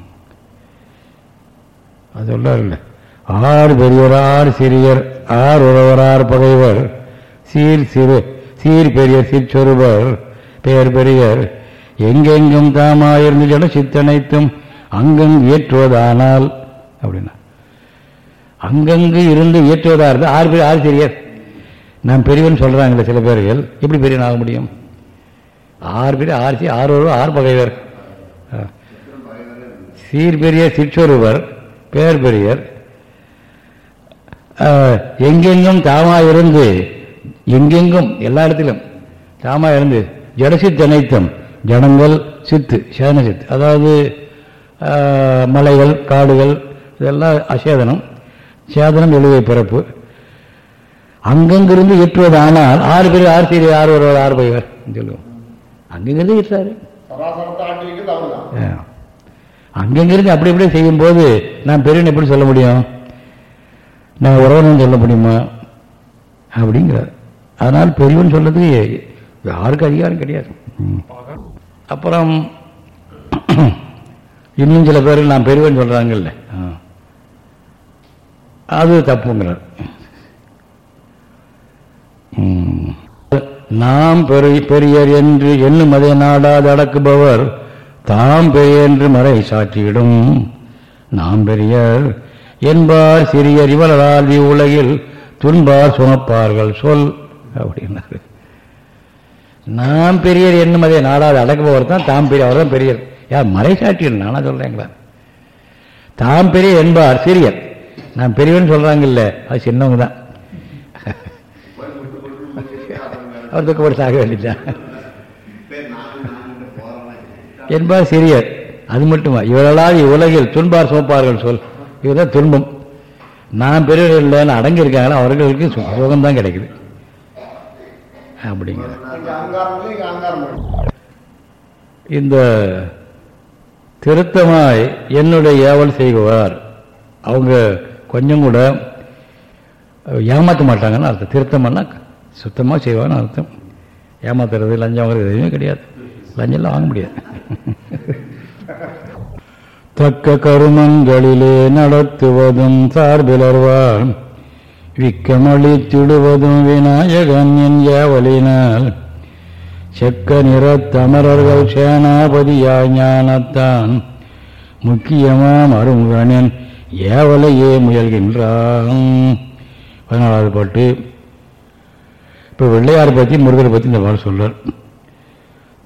அது சொல்லாருல்ல ஆறு பெரியவரார் சிறியர் ஆர் உறவரார் பகைவர் சீர் சிறு சீர் பெரியர் சிற்சொருவர் பெயர் பெரியர். எங்கெங்கும் தாமாயிருந்து ஜட சித்தனைத்தும் அங்கங் இயற்றுவதானால் அப்படின்னா. அங்கங்கு இருந்து ஏற்றுவதா இருந்தால் ஆறு பேர் ஆறு சிறியர். நான் பெரியவன் சொல்றாங்களே சில பேர்கள் எப்படி பெரியவன் ஆக முடியும்? ஆறு பேர் ஆறு சி- ஆறு ஒருவர் ஆறு பகைவர். ஆ. சீர் பெரிய சிற்றொருவர் பேர் பெரியர் எங்கெங்கும் தாமா இருந்து எங்கெங்கும் எல்லா இடத்திலும் தாமா இருந்து ஜடசித் அனைத்தும் ஜனங்கள் சித்து சேதன சித்து. அதாவது மலைகள் காடுகள் இதெல்லாம் அசேதனம். சேதனம் எழுவை பிறப்பு. அங்கங்கிருந்து ஈற்றுவதானால் ஆறு பேர் ஆறு சீரி ஆறு ஒருவர் ஆறு பைவர் சொல்லுவோம். அங்கங்கிருந்து ஈட்டுறாரு சராசரத்தை ஆட்டி வைக்கிறது அவர்தான் ஆ. அங்கங்கிருந்து அப்படி இப்படி செய்யும்போது நான் பெரியவன் எப்படி சொல்ல முடியும்? நான் உறவனும் சொல்ல முடியுமா? அப்படிங்கிறார். அதனால் பெரியவன் சொல்றதுக்கு யாருக்கும் அதிகாரம் கிடையாது. அப்புறம் இன்னும் சில பேர் நான் பெரியவன் சொல்றாங்கல்ல. அது தப்புங்கிறார். நாம் பெரிய பெரியர் என்று எண்ணும் அதை நாடாது அடக்குபவர் தாம் பெரிய என்று மறை சாற்றிவிடும். நாம் பெரியர் என்பார் சிறியர் இவரால் உலகில் துன்பார் சுமப்பார்கள். சொல் அப்படின்னாரு. நாம் பெரியர் என்னும் அதே நாடாவது அடக்குபவர் தான் தாம் பெரிய அவர் தான் பெரியர். யார் மறை மறைசாட்டியர் நானா சொல்றேங்களா? தாம் பெரிய என்பார் சிறியர். நான் பெரியவன் சொல்றாங்கல்ல அது சின்னவங்க தான். அவர் துக்கப்பட்டு சாக வேண்டியதான் என்பார் சிறியர் அது மட்டுமா? இவர்களால் இவ்வுலகில் துன்பார் சோப்பார்கள் சொல் இதுதான் துன்பம். நான் பெரியவர்கள் இல்லைன்னு அடங்கியிருக்காங்களா அவர்களுக்கு சு- சுகம்தான் கிடைக்குது. அப்படிங்கிற இந்த திருத்தமாய் என்னுடைய ஏவல் செய்குவார் அவங்க கொஞ்சம் கூட ஏமாற்ற மாட்டாங்கன்னு அர்த்தம். திருத்தம்னா சுத்தமாக செய்வான்னு அர்த்தம். ஏமாத்துறது லஞ்சம் வாங்குறது எதுவுமே கிடையாது. லஞ்சம்லாம் வாங்க முடியாது. தக்க கருமங்களிலே நடத்துவதும் சார்பிலர்வார். விக்கமளித்திடுவதும் விநாயகன் என் யாவலினால். செக்க நிறத்தமரர்கள் சேனாபதியாய் ஞானத்தான். முக்கியமாம் அருமுகனின் ஏவலையே முயல்கின்றான். பதினாலாவது பாட்டு. இப்போ வெள்ளையார் பற்றி முருகரை பற்றி இந்த பாடல் சொல்றார்.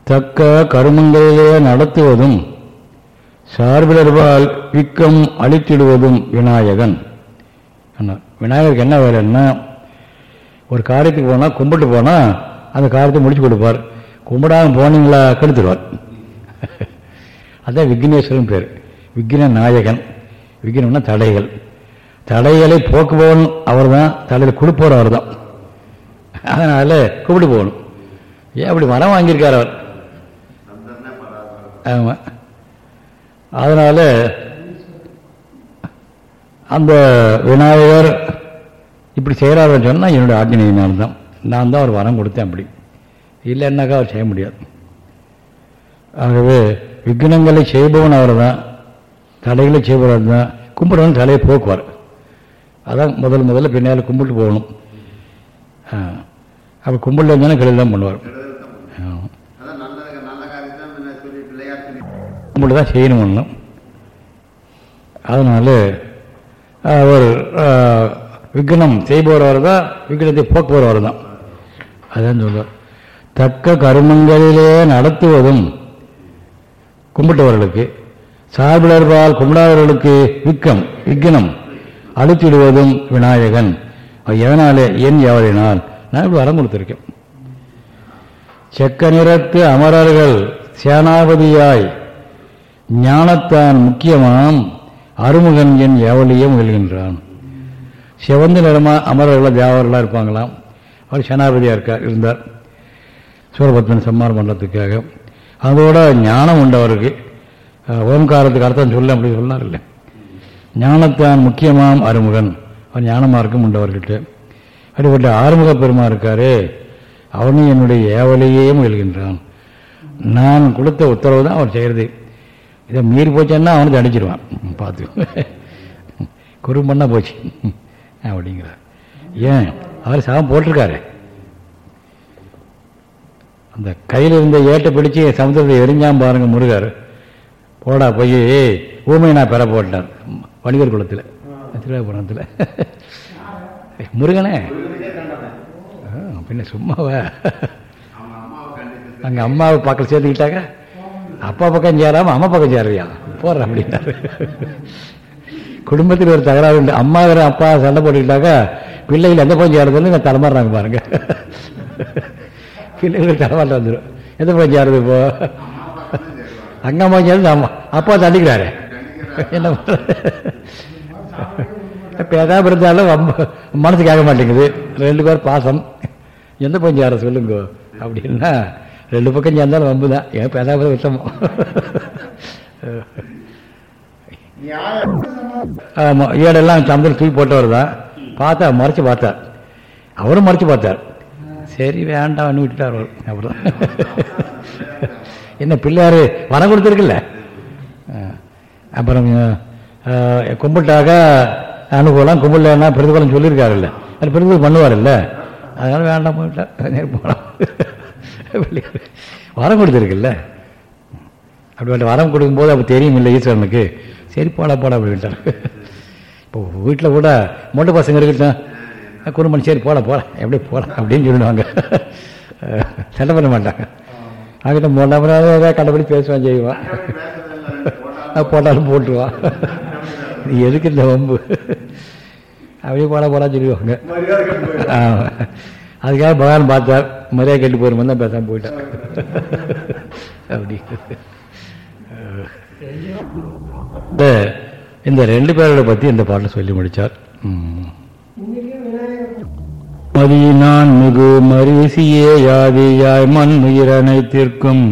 தக்க கருமங்களிலே நடத்துவதும் சார்பிலர்பால் விக்கம் அழித்திடுவதும் விநாயகன். விநாயகருக்கு என்ன வேலைன்னா ஒரு காரியத்துக்கு போனால் கும்பிட்டு போனால் அந்த காரியத்தை முடிச்சு கொடுப்பார். கும்பிடாம போனீங்களா கெடுத்துடுவார் அதுதான் விக்னேஸ்வரன் பேர். விக்ன நாயகன். விக்னம்னா தடைகள். தடைகளை போக்குபவன் அவர் தான் தடையில் கொடுப்பவர் அவர் தான் அதனால் கும்பிட்டு போகணும். ஏன் அப்படி மரம் வாங்கியிருக்கார் அவர்? ஆமாம் அதனால் அந்த விநாயகர் இப்படி செய்கிறாருன்னு சொன்னால் என்னுடைய ஆజ్ఞனையினால் தான் நான் தான் அவர் வரம் கொடுத்தேன் அப்படி. இல்லைன்னாக்கா அவர் செய்ய முடியாது. ஆகவே விக்னங்களை செய்பவன் அவர் தான் தடைகளை செய்பவர் தான். கும்பிடுவன் தலையை போக்குவார். அதான் முதல் முதல்ல பின்னால் கும்பிட்டு போகணும். அப்போ கும்பிடல இருந்தாலும் தான் பண்ணுவார் ஆ. அதான் நல்லது நல்ல காரியத்தை முன்ன சொல்லி பிள்ளையார் சொல்லி தான் செய்யணும் ஒன்றும் அதனால அவர் விக்னம் செய்பவர் தான் விக்னத்தை போக்குபவர் தான். அதான் சொல்றார். தக்க கருமங்களிலே நடத்துவதும் கும்பிட்டவர்களுக்கு சார்பிலர்பால் கும்பிடாதவர்களுக்கு விக்கம் விக்னம் அழுத்திடுவதும் விநாயகன். எதனாலே என் எவரினால் நான் இப்படி வரம் கொடுத்துருக்கேன். செக்க நிறத்து அமரர்கள் சேனாபதியாய் ஞானத்தான் முக்கியமாம். அருமுகன் என் ஏவலையே முயல்கின்றான். சிவந்த நிறமா அமரர்களாக தேவர்களாக இருப்பாங்களாம். அவர் சேனாபதியாக இருக்கார் இருந்தார். சூரபத்மன் சம்மாரம் பண்ணுறதுக்காக அதோட ஞானம் உண்டவருக்கு அஹ், ஓம்காரத்துக்கு அர்த்தம் சொல்ல அப்படி சொன்னார் இல்லை ஞானத்தான் முக்கியமாம் அருமுகன். அவர் ஞானமார்க்கம் உண்டவர்கிட்ட அப்படிப்பட்ட ஆறுமுக பெருமா இருக்காரே அவனும் என்னுடைய ஏவலையே முயல்கின்றான். நான் கொடுத்த உத்தரவு தான் அவர் செய்கிறது இதை மீறி போச்சேன்னா அவனுக்கு அடிச்சிருவான். பார்த்து. குறும்பண்ணா போச்சு. அப்படிங்கிறார். ஏன்? அவர் சாபம் போட்டிருக்காரு. அந்த கையில் இருந்த ஏட்டை பிடிச்சி சமுத்திரத்தை எரிஞ்சாம் பாருங்க முருகர். போடா போய் ஊமை நான் பெற போட்டார். வணிகர் குளத்தில் திருவாபுரத்தில் முருகனே. பின்ன சும்மாவா? அங்கே அம்மாவை பார்க்க சேர்த்துக்கிட்டாங்க அப்பா பக்கம் சேராம அம்மா பக்கம் சேருவியா போடுற அப்படின்னாரு. குடும்பத்தில் ஒரு தகராறு உண்டு. அம்மா வேற அப்பா சண்டை போட்டுக்கிட்டாக்கா பிள்ளைகள் எந்த பக்கம் சேர்றதுன்னு நான் தலைமாறுறாங்க பாருங்க. பிள்ளைகள் தலைமாட்ட வந்துடும் எந்த பக்கம் சேருது இப்போ? அங்க அம்மா சேர்ந்து அம்மா. அப்பா தண்டிக்கிறாரு என்ன இப்போ எதாவது இருந்தாலும் அம்மா- மனசு கேட்க மாட்டேங்குது. ரெண்டு பேர் பாசம். எந்த பக்கம் சேர சொல்லுங்க? அப்படின்னா ரெண்டு பக்கம் சேர்ந்தாலும் வம்பு தான் ஏன் பேசாம உத்தமம் ஆமாம் ஏடெல்லாம் சந்திரன் தூக்கி போட்டவர் தான் பார்த்தா மறைச்சு பார்த்தார். அவரும் மறைச்சு பார்த்தார். சரி வேண்டாம்னு விட்டுட்டார் அவர். அப்புறம். என்ன பிள்ளையார் வரம் கொடுத்துருக்குல்ல? அப்புறம் கும்பிட்டாக அனுகூலம் கும்பிடலன்னா பிரதிபலம் சொல்லியிருக்காருல்ல. அது பிரதிபலம் பண்ணுவார்ல்ல. அதனால வேண்டாம் போயிட்டார். போகலாம் வரம் கொடுத்துருக்குல்ல? அப்படி வரம் கொடுக்கும்போது அப்போ தெரியும் இல்லை ஈஸ்வரனுக்கு. சரி போடா போடா அப்படின்ட்டார் இப்போ வீட்டில் கூட மொட்டை பசங்க இருக்கட்டும். குறும்பன் சரி போல போல எப்படி போல அப்படின்னு சொல்லுவாங்க. சண்டை பண்ண மாட்டாங்க. அவங்கிட்ட நேரம் ஏதாவது கண்டபடி பேசுவான் செய்வான். போட்டாலும் போட்டுருவான். நீ எதுக்கு இந்த வம்பு? அப்படியே போல போல சொல்லுவாங்க மரியாதை கட்டு போயிடும். ஆமா. அதுக்காக பகவான் பார்த்தார். மரியாதை கேட்டு போயிருமே தான் பேசாம போயிட்டார் அப்படி. இந்த இந்த ரெண்டு பேரோட பற்றி இந்த பாட்டை சொல்லி முடித்தார் ம். மதியினான் மிகு மரிசியே யாதியாய் மண் உயிரனைத்திற்கும்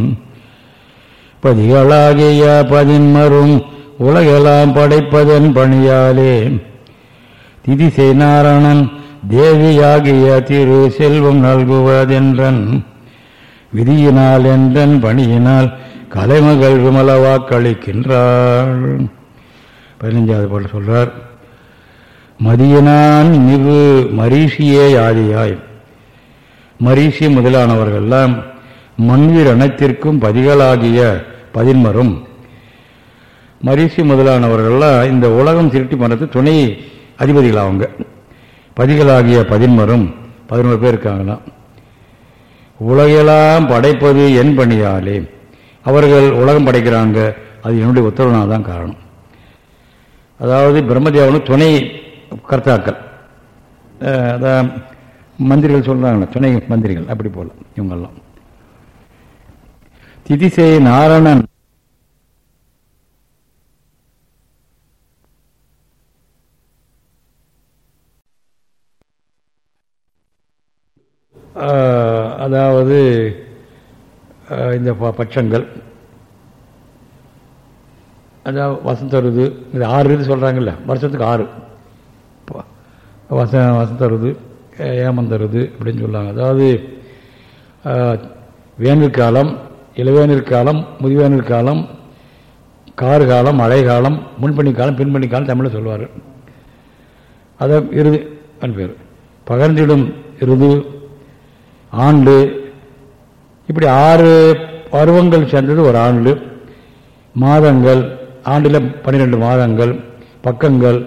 பதிகளாகிய பதின்மரும் உலகெல்லாம் படைப்பதன் பணியாலே. திதிசை நாரணன் தேவியாகிய திரு செல்வம் நல்குவதென்றன் விதியினால் என்றன் பணியினால் கலைமகள் விமலவாக்களிக்கின்றாள். பதினஞ்சாவது பாட்டு சொல்றார் மதியனான் நிவு மரீஷியே ஆதியாய். மரீசி முதலானவர்கள்லாம் மண்வீர் அனைத்திற்கும் பதிகளாகிய பதின்மரும். மரீசி முதலானவர்கள்லாம் இந்த உலகம் திருட்டி மரத்து துணை அதிபதிகள் அவங்க பதிகளாகிய பதின்மரும் பதினோரு பேர் இருக்காங்களாம் உலகெல்லாம் படைப்பது என் பணியாலே. அவர்கள் உலகம் படைக்கிறாங்க. அது என்னுடைய உத்தரவுனால் தான் காரணம். அதாவது பிரம்மதேவனு துணை கர்த்தாக்கள். அதான் மந்திரிகள் சொல்கிறாங்களே துணை மந்திரிகள் அப்படி போல இவங்கெல்லாம். திதிசை நாரணன். அதாவது இந்த ப- பட்சங்கள். அதாவது வசந்த ருது இது ஆறு ருது சொல்கிறாங்கல்ல வருஷத்துக்கு ஆறு. வச வசந்த ருது ஏமந்த ருது அப்படின்னு சொல்லுவாங்க அதாவது ஆஹ், காலம் இளவேநீர் காலம் முதுவேநீர் காலம் கார் காலம் மழை காலம் முன்பணி காலம் பின்பணி காலம் தமிழில் சொல்லுவார் அதை இறுதி பேர். பகர்ந்திடும் இறுது ஆண்டு. இப்படி ஆறு பருவங்கள் சேர்ந்தது ஒரு ஆண்டு. மாதங்கள் ஆண்டில் பன்னிரெண்டு மாதங்கள் பக்கங்கள்.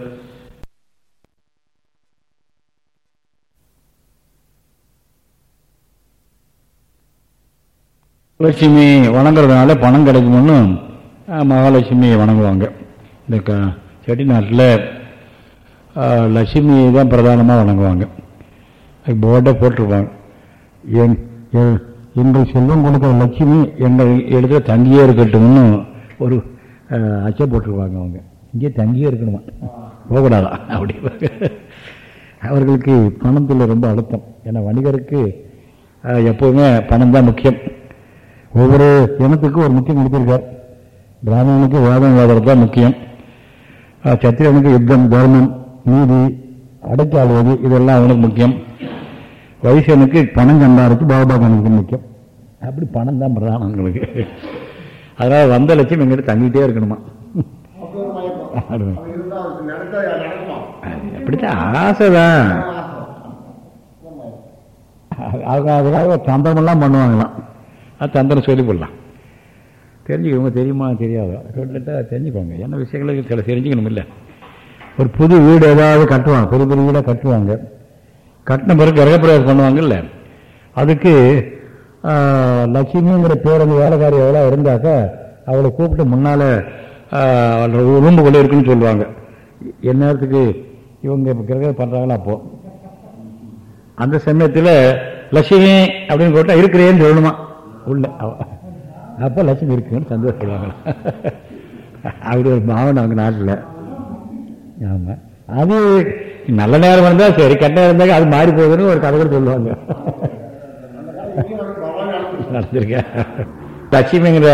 லட்சுமி வணங்குறதுனால பணம் கிடைக்கும்னு மகாலட்சுமியை வணங்குவாங்க. இந்த க செட்டிநாட்டில் லட்சுமி தான் பிரதானமாக வணங்குவாங்க. அது போர்டே போட்டிருப்பாங்க. எங்கள் செல்வம் கொடுக்கிற லட்சுமி எங்கள் இடத்துல தங்கியே இருக்கட்டும்னு ஒரு அச்சை போட்டுருவாங்க அவங்க. இங்கே தங்கியே இருக்கணுமா? போகக்கூடாதா? அப்படி அவர்களுக்கு பணத்தில் ரொம்ப அழுத்தம். ஏன்னா வணிகருக்கு எப்போவுமே பணம் தான் முக்கியம். ஒவ்வொரு இனத்துக்கும் ஒரு முக்கியம் கொடுத்துருக்கார். பிராமணனுக்கு வேதம் வேதம் தான் முக்கியம். சத்திரனுக்கு யுத்தம் தர்மம் நீதி அடக்கி இதெல்லாம் அவனுக்கு முக்கியம். வைசியனுக்கு பணம் சம்பாதிச்சு பாபாகனுக்கு முக்கியம் அப்படி பணம் தான் பிரதானம். உங்களுக்கு அதனால் வந்த லட்சியம் எங்கிட்ட தங்கிட்டே இருக்கணுமா? அப்படித்தான் ஆசைதான். அவங்க அதுக்காக தந்திரமெல்லாம் பண்ணுவாங்களாம். அது தந்திரம் சொல்லி போடலாம் தெரிஞ்சுக்கோங்க தெரியுமா தெரியாதா? சொல்லிட்டா தெரிஞ்சுக்கோங்க என்ன விஷயங்களுக்கு சில தெரிஞ்சுக்கணும் இல்லை ஒரு புது வீடு ஏதாவது கட்டுவாங்க. பெரிய பெரிய வீடாக கட்டுவாங்க. கட்டின பிறகு கிரகப்பிரவேசம் பண்ணுவாங்கல்ல. அதுக்கு லட்சுமிங்கிற பேர் அந்த வேலைக்காரி எவ்வளோ இருந்தாக்கா அவளை கூப்பிட்டு முன்னால் ரூம்புக்குள்ளே இருக்குன்னு சொல்லுவாங்க. என் நேரத்துக்கு இவங்க இப்போ கிரகம் பண்ணுறாங்களோ அப்போ? அந்த சமயத்தில் லட்சுமி அப்படின்னு கேட்டால் இருக்கிறேன்னு சொல்லணுமா? உள்ள அவ- அப்போ லட்சுமி இருக்குன்னு சந்தோஷப்படுவாங்க. அப்படி ஒரு பாவனை அவங்க நாட்டில். ஆமாம் அது நல்ல நேரம் இருந்தால் சரி கெட்ட நேரம் இருந்தாக்க அது மாறி போகுதுன்னு ஒரு கதைகள் சொல்லுவாங்க. நடந்திருக்கேன். லட்சுமிங்கிற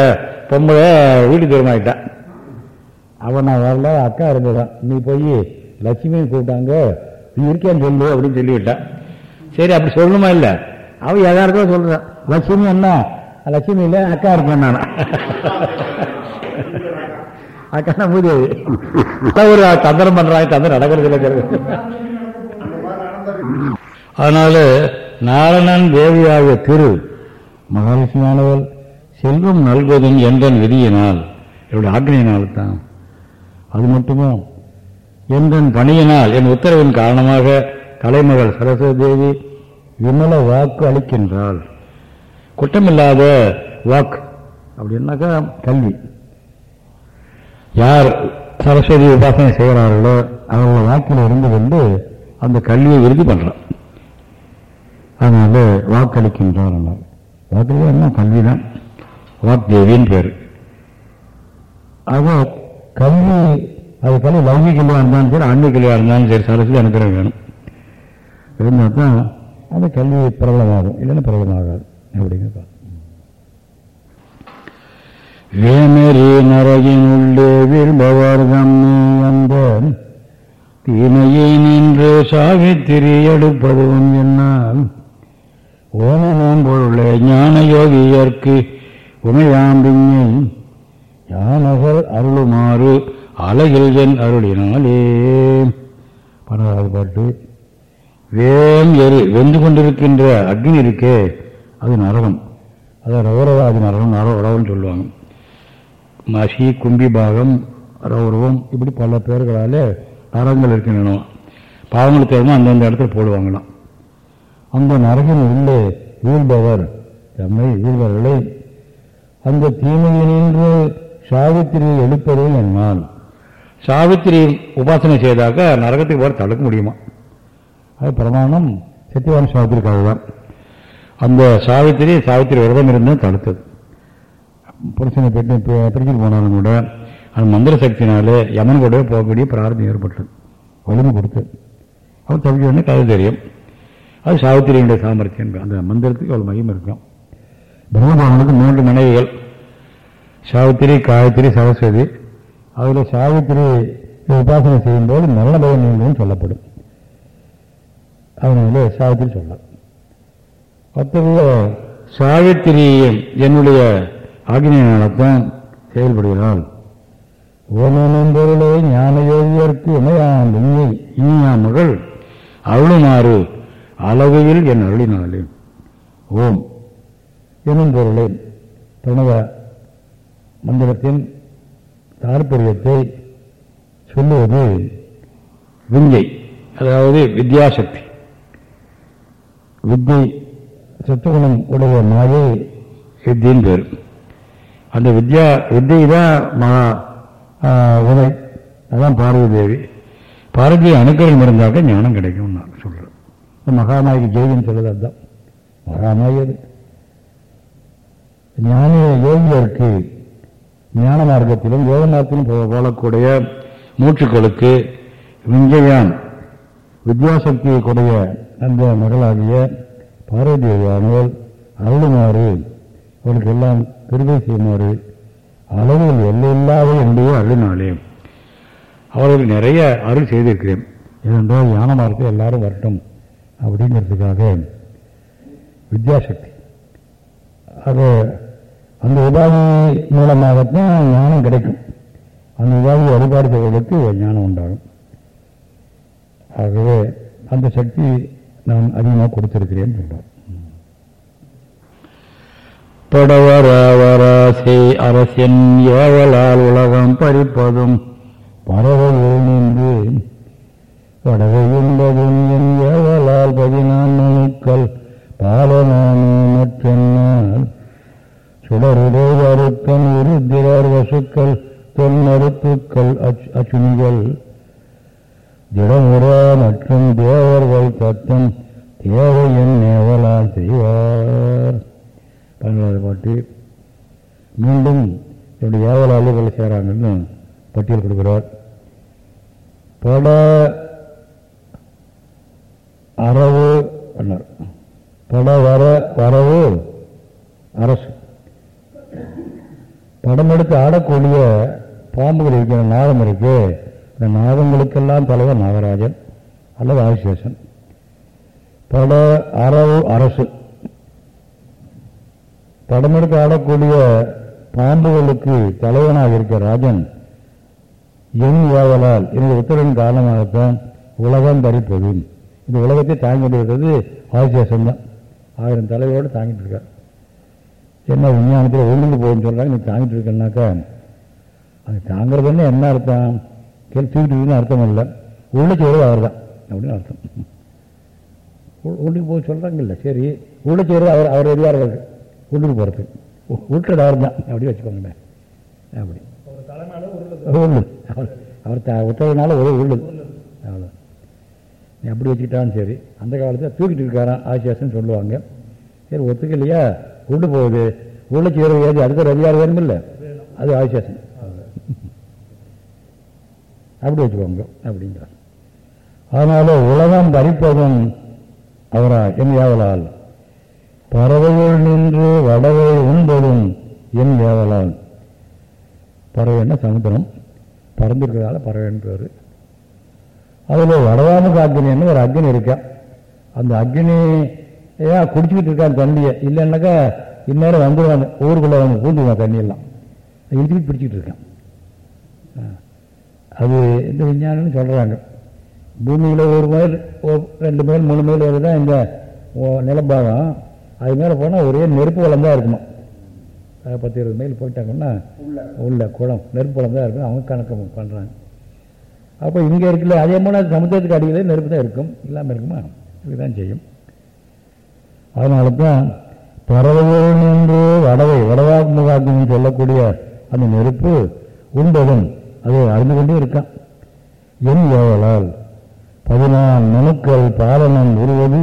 பொம்பளை வீட்டு தூரமாயிட்டான் அவன் நான் வரல அக்கா இருந்ததான் நீ போய் லட்சுமியை கூப்பிட்டாங்க நீ இருக்கேன்னு சொல்லு அப்படின்னு சொல்லிவிட்டான் சரி அப்படி சொல்லணுமா இல்லை? அவன் யதார்த்தம் சொல்றான். லட்சுமி என்ன லட்சுமி இல்லை அக்கா இருப்பேன் நான். அக்கா நான் ஒரு தந்திரம் பண்றாங்க தந்திரம் நடக்கிறது இல்லை அதனால நாரணன் தேவியாகிய திரு மகாலட்சுமியானவள் செல்வம் நல்குவதும் என்றன் விதியினால்? என்னுடைய ஆக்னியினால் தான் அது மட்டுமோ? என்றன் பணியினால்? என் உத்தரவின் காரணமாக தலைமகள் சரஸ்வதி தேவி விமல வாக்கு அளிக்கின்றாள். குற்றமில்லாத வாக்கு. அப்படின்னாக்கா கல்வி. யார் சரஸ்வதி உபாசனை செய்கிறார்களோ அவர்களோட வாக்கில் இருந்து கொண்டு அந்த கல்வியை விருதி பண்றான். அதனால் வாக்களிக்கின்றார் வாக்களிக்க என்ன? கல்வி தான் வாக்தேவின்னு பேர். ஆக கல்வி அது கல்வி லௌகிக கல்வியாக இருந்தாலும் சரி ஆன்மீக கல்வியாக இருந்தாலும் சரி சரஸ்வதி அனுக்கிறம் வேணும். இருந்தால் தான் அந்த கல்வி பிரபலமாகும். இல்லைன்னா பிரபலமாகாது. அப்படிங்கிறது? வேமரி நரகின் உள்ளே வீழ்பவர் தம்மை அந்த தீமையை நின்று சாவித்திரி எடுப்பதும் என்னால். ஓமமும் பொருளே ஞான யோகியர்க்கு உமையாம்பிங்கை ஞானகர் அருளுமாறு அழகில் என் அருளினாலே. பன்னெண்டாவது பாட்டு வேம் எரு வெந்து கொண்டிருக்கின்ற அக்னி இருக்கே அது நரகம். அது ரௌரவாதி நரகம் நரவரவன்னு சொல்லுவாங்க. மசி கும்பி பாகம் ரௌரவம் இப்படி பல பேர்களால் நரகங்கள் இருக்கின்றன. பாவங்களுக்கு தகுந்த அந்தந்த இடத்துல போடுவாங்களாம். அந்த நரகின் உள்ளே வீழ்பவர் தம்மை வீழ்பவர்களை அந்த தீமையினின்று சாவித்திரியை எழுப்பதே என்னால் சாவித்திரி உபாசனை செய்தாக்க நரகத்துக்கு போகிற தடுக்க முடியுமா? அது பிரமாணம் சத்தியவான சாவித்திரிக்காக தான் அந்த சாவித்திரி சாவித்திரி விரதம் இருந்தால் தடுத்தது. புருஷனை பெற்று பிரிச்சுட்டு போனாலும் கூட அந்த மந்திர சக்தினாலே யமன் கூட போகக்கூடிய பிரார்த்தம் ஏற்பட்டது. வலிமை கொடுத்து அவர் தவிர கதை தெரியும். அது சாவித்திரியினுடைய சாமர்த்தியம் அந்த மந்திரத்துக்கு அவ்வளோ மகிமை இருக்கும். பிரம்மபாவனுக்கு மூன்று மனைவிகள். சாவித்திரி காயத்திரி சரஸ்வதி. அதில் சாவித்திரி உபாசனை செய்யும்போது நல்ல பலன் சொல்லப்படும். அதனால சாவித்திரி சொல்லலாம். மற்ற சாவித்திரி என்னுடைய ஆக்னியானத்தான் செயல்படுகிறாள். ஓமனும் பொருளை ஞான யோகியர்க்கு இணையாம் இனியா மகள் அருளுமாறு அளவையில் என் அருளினாலே ஓம். எனும் பொருளை பிரணவ மந்திரத்தின் தாற்பயத்தை சொல்லுவது விஞ்சை அதாவது வித்யாசக்தி. வித்தை சத்துகுணம் உடைய மாயை வித்தியின் பேர் அந்த வித்யா வித்தை தான் மகா உதை அதான் பார்வதி தேவி. பார்வதியை அணுக்கரம் இருந்தாக்க ஞானம் கிடைக்கும் நான் சொல்றேன். மகாநாயகி ஜெயின்னு சொல்றது அதுதான் மகாமாயி அது. ஞான யோகியருக்கு ஞான மார்க்கத்திலும் யோக மார்க்கத்திலும் போலக்கூடிய மூச்சுக்களுக்கு விஞ்சயான் வித்யாசக்தியை கூடிய அந்த மகளாகிய பார்வதியானவள் அருளுமாறு அவளுக்கு எல்லாம் பெருமை செய்யுமாறு அளவில் எல்லையில்லாத என்னுடைய அருளினாலே அவர்கள் நிறைய அருள் செய்திருக்கிறேன். ஏனென்றால் ஞான மார்க்கம் எல்லாரும் வரட்டும் அப்படிங்கிறதுக்காக வித்யாசக்தி. அது அந்த உபாதி மூலமாகத்தான் ஞானம் கிடைக்கும். அந்த உபாதி வழிபாடு செய்வதற்கு ஞானம் உண்டாகும். ஆகவே அந்த சக்தி நான் அதிகமாக கொடுத்திருக்கிறேன் சொல்றார் படவரவராசி அரசின் ஏவலால் உலகம் பறிப்பதும் பறவையில் நின்று படவையுள்ளதும் என் ஏவலால் பதினான் மணிக்கள் பாலனானே மற்றென்னால். சுடருடை வருத்தன் உருத்திரர் வசுக்கள் தொன்னறுப்புக்கள் அச்சுணிகள் திடமுறா மற்றும் தேவர்கள் தத்தம் தேவை என் ஏவலால் செய்வார். பதினோராவது பாட்டு. மீண்டும் எப்படி ஏவலாளிகள் செய்கிறாங்கன்னு பட்டியல் கொடுக்கிறார். பட அறவு பட வர வரவு அரசு. படம் எடுத்து ஆடக்கூடிய பாம்புகள் இருக்கிற நாகம் இருக்கு. இந்த நாகங்களுக்கெல்லாம் தலைவர் நாகராஜன் அல்லது ஆதிசேஷன். பட அறவு அரசு. படம் ஆடக்கூடிய பாம்புகளுக்கு தலைவனாக இருக்க ராஜன் என் ஏவலால் என்னுடைய உத்தரவின் காரணமாகத்தான் உலகம் தரிப்பது. இந்த உலகத்தை தாங்கி கொண்டிருக்கிறது ஆதிசேஷன் தான். ஆயிரம் தலைவரோடு தாங்கிட்டு இருக்கார். என்ன விஞ்ஞானத்தில் ஒழுங்கு போகும் சொல்கிறாங்க நீ தாங்கிட்டு இருக்கேன்னாக்கா அது தாங்கிறதுன்னு என்ன அர்த்தம்? கேள்வி தூக்கிட்டு அர்த்தம் இல்லை. உள்ள செய்வது அவர் தான் அப்படின்னு அர்த்தம். உள்ளுக்கு போக சொல்கிறாங்கல்ல சரி. உள்ள செய்கிறது அவர் அவர் ரெடியாக இருக்காரு போகிறது போகிறதுக்கு வீட்டில் தான். அப்படி வச்சுக்கோங்களேன். அப்படி. உள்ளு அவர் அவர் த ஒரு உள்ளது அவ்வளோ நீ அப்படி வச்சுக்கிட்டான்னு சரி அந்த காலத்தில் தூக்கிட்டு இருக்காராம் ஆசியாசன் சொல்லுவாங்க. சரி ஒத்துக்கலையா? உள்ள போகுது. உள்ள செய்கிற ஏது அடுத்த ரெடியாக வேணும் இல்லை? அது ஆசியாசன். அப்படி வச்சுக்கோங்க. அப்படின்றார். அதனால உலகம் பறிப்பதும் அவரா என் யாவலால் பறவைகள் நின்று வடவை உண்பதும் என் வேதலான் பறவைன்னா சமுத்திரம். பறந்துருக்கிறதால பறவைன்னு பேர் அதில் வடவாமுக்கு அக்னின்னு ஒரு அக்னி இருக்கா? அந்த அக்னி ஏன் குடிச்சிக்கிட்டு இருக்கான் தண்ணியை இல்லைன்னாக்கா இந்நேரம் வந்துடுவாங்க ஊருக்குள்ளே வந்து பூந்துடுவான் தண்ணியெல்லாம். இழுத்துக்கிட்டு பிடிச்சிக்கிட்டு இருக்கான். அது இந்த விஞ்ஞானம்னு சொல்கிறாங்க பூமியில் ஒரு மைல் ரெண்டு மைல் மூணு மைல் வரை தான் இந்த ஓ- நிலப்பாகம். அது மேலே போனால் ஒரே நெருப்பு வளம் தான் இருக்குமா அது பத்து இருபது மைல் போயிட்டாங்கன்னா உள்ள. குளம் நெருப்பு வளம் தான் இருக்கும். அவங்க கணக்கு பண்ணுறாங்க அப்போ இங்கே இருக்குல்ல அதே போல் சமுத்திரத்துக்கு அடியிலே நெருப்பு தான் இருக்கும். இல்லாமல் இருக்குமா? இதுதான் செய்யும். அதனால தான் பறவைகள் என்று வடவை வடவாமுகாக்குன்னு சொல்லக்கூடிய அந்த நெருப்பு உண்பதும் அது அறிந்து கொண்டே இருக்கான். என் ஏவலால் பதினாறு மனுக்கள் பாலனம் உருவது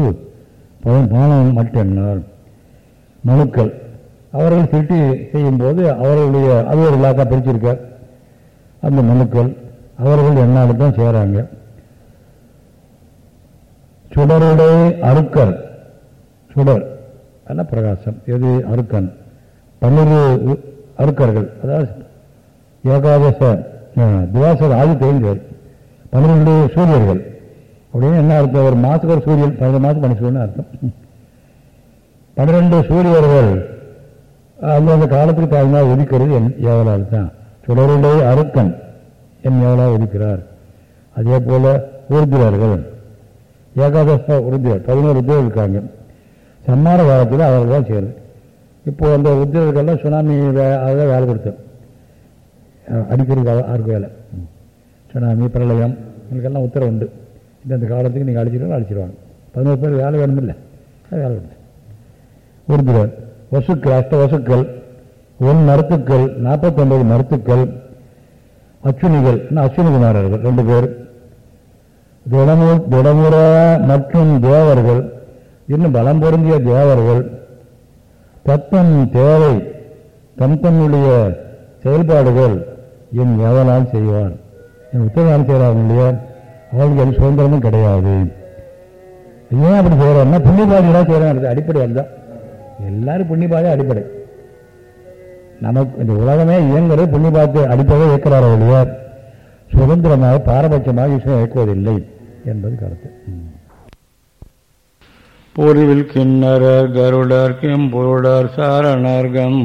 பாலனம் மட்டென்னால் மனுக்கள். அவர்கள் திருட்டி செய்யும்போது அவர்களுடைய அது ஒரு இலாக்கா பிரிச்சிருக்கார். அந்த மனுக்கள் அவர்கள் என்னால தான் செய்கிறாங்க சுடருடைய அருக்கர் சுடர் அல்ல பிரகாசம் எது அருக்கன்? பன்னிரு அருக்கர்கள் அதாவது ஏகாதச திவாசர் ஆதி தெரிஞ்சவர் பன்னிரெண்டு சூரியர்கள். அப்படின்னு என்ன அர்த்தம்? ஒரு மாதத்துக்கு ஒரு சூரியன் பன்னெண்டு மாதம் பண்ணி சூரியன் அர்த்தம். பன்னிரெண்டு சூரியர்கள் அந்தந்த காலத்துக்கு தகுந்தால் ஒதுக்கிறது என் ஏவலால் தான். சுடருடைய அருக்கன் என் ஏவலால் ஒதுக்கிறார். அதே போல உறுதியார்கள் ஏகாதச உருத்திரர் பதினோரு உத்திரர் இருக்காங்க. சம்மார காலத்தில் அவர்கள் தான் சேருது இப்போது அந்த உத்திரர்கள்லாம் சுனாமி வே- அதான் வேலை கொடுத்தோம் அடிக்கிறது ஆருக்கு வேலை. சுனாமி பிரளயம் இதுக்கெல்லாம் உத்தரவு உண்டு. இந்தந்த காலத்துக்கு நீங்கள் அடிச்சிருவாங்க அடிச்சிருவாங்க பதினோரு பேர் வேலை வேணும் இல்லை வேலை வேணும். உருதுரர் வசுக்கள் அஷ்ட வசுக்கள் ஒன் மருத்துக்கள் நாற்பத்தொன்பது மருத்துக்கள் அச்சுனிகள். இன்னும் அஸ்வினி குமாரர்கள் ரெண்டு பேர். திடமு திடமுற மற்றும் தேவர்கள் இன்னும் பலம் பொருந்திய தேவர்கள் தத்தம் தேவை தம் தன்னுடைய செயல்பாடுகள் என் எவனால் செய்வான். என் உத்தரவாதம் செய்கிறாங்க இல்லையா? அவளுக்கு அது சுதந்திரமும் கிடையாது. ஏன் அப்படி செய்கிறாருன்னா புண்ணியபாதிகளாக செய்கிறாங்க அடிப்படை அதுதான். எல்லாரும் புண்ணியபாதி அடிப்படை. நமக்கு இந்த உலகமே இயங்குறது புண்ணியபாதத்தை அடிப்படையாக இயக்கிறாரோ இல்லையா சுதந்திரமாக பாரபட்சமாக விஷயம் இயக்குவதில்லை என்பது கருத்து. பொறிவில் கிண்ணரர் கருடர் கெம்பொருடர் சாரணர்கம்.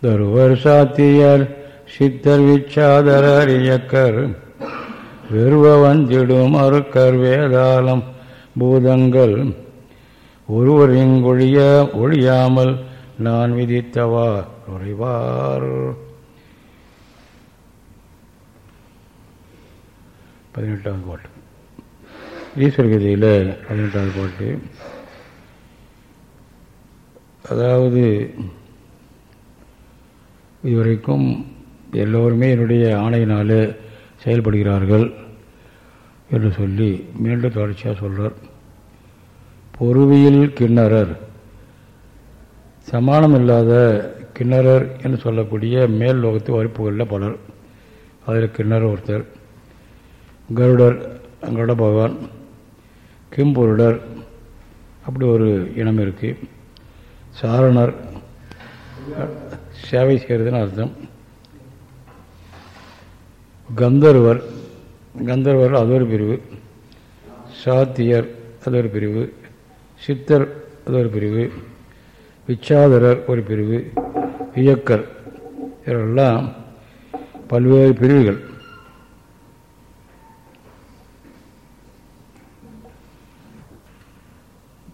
தருவர் சாத்தியர் சித்தர் விச்சாதரர் இயக்கர். வெறுவ வந்திடும் வேதாளம் பூதங்கள் ஒருவரின் ஒழிய ஒழியாமல் நான் விதித்தவா? நுழைவார். பதினெட்டாவது பாட்டு ஈஸ்வரகதியில் பதினெட்டாவது பாட்டு அதாவது இதுவரைக்கும் எல்லோருமே என்னுடைய ஆணையினாலே செயல்படுகிறார்கள் என்று சொல்லி மீண்டும் தொடர்ச்சியாக சொல்கிறார் பொறுவியில் கிண்ணறர். சமானம் இல்லாத கிண்ணறர் என்று சொல்லக்கூடிய மேல் லோகத்து வரிப்புகளில் பலர். அதில் கிண்ணறர் ஒருத்தர். கருடர் கருட பகவான். கிம்பொருடர். அப்படி ஒரு இனம் இருக்குது சாரணர். சேவை செய்கிறதுன்னு அர்த்தம். கந்தர்வர் கந்தர்வர் அது ஒரு பிரிவு சாத்தியர் அது ஒரு பிரிவு சித்தர் அது ஒரு பிரிவு விச்சாதரர் ஒரு பிரிவு இயக்கர் இவரெல்லாம் பல்வேறு பிரிவுகள்.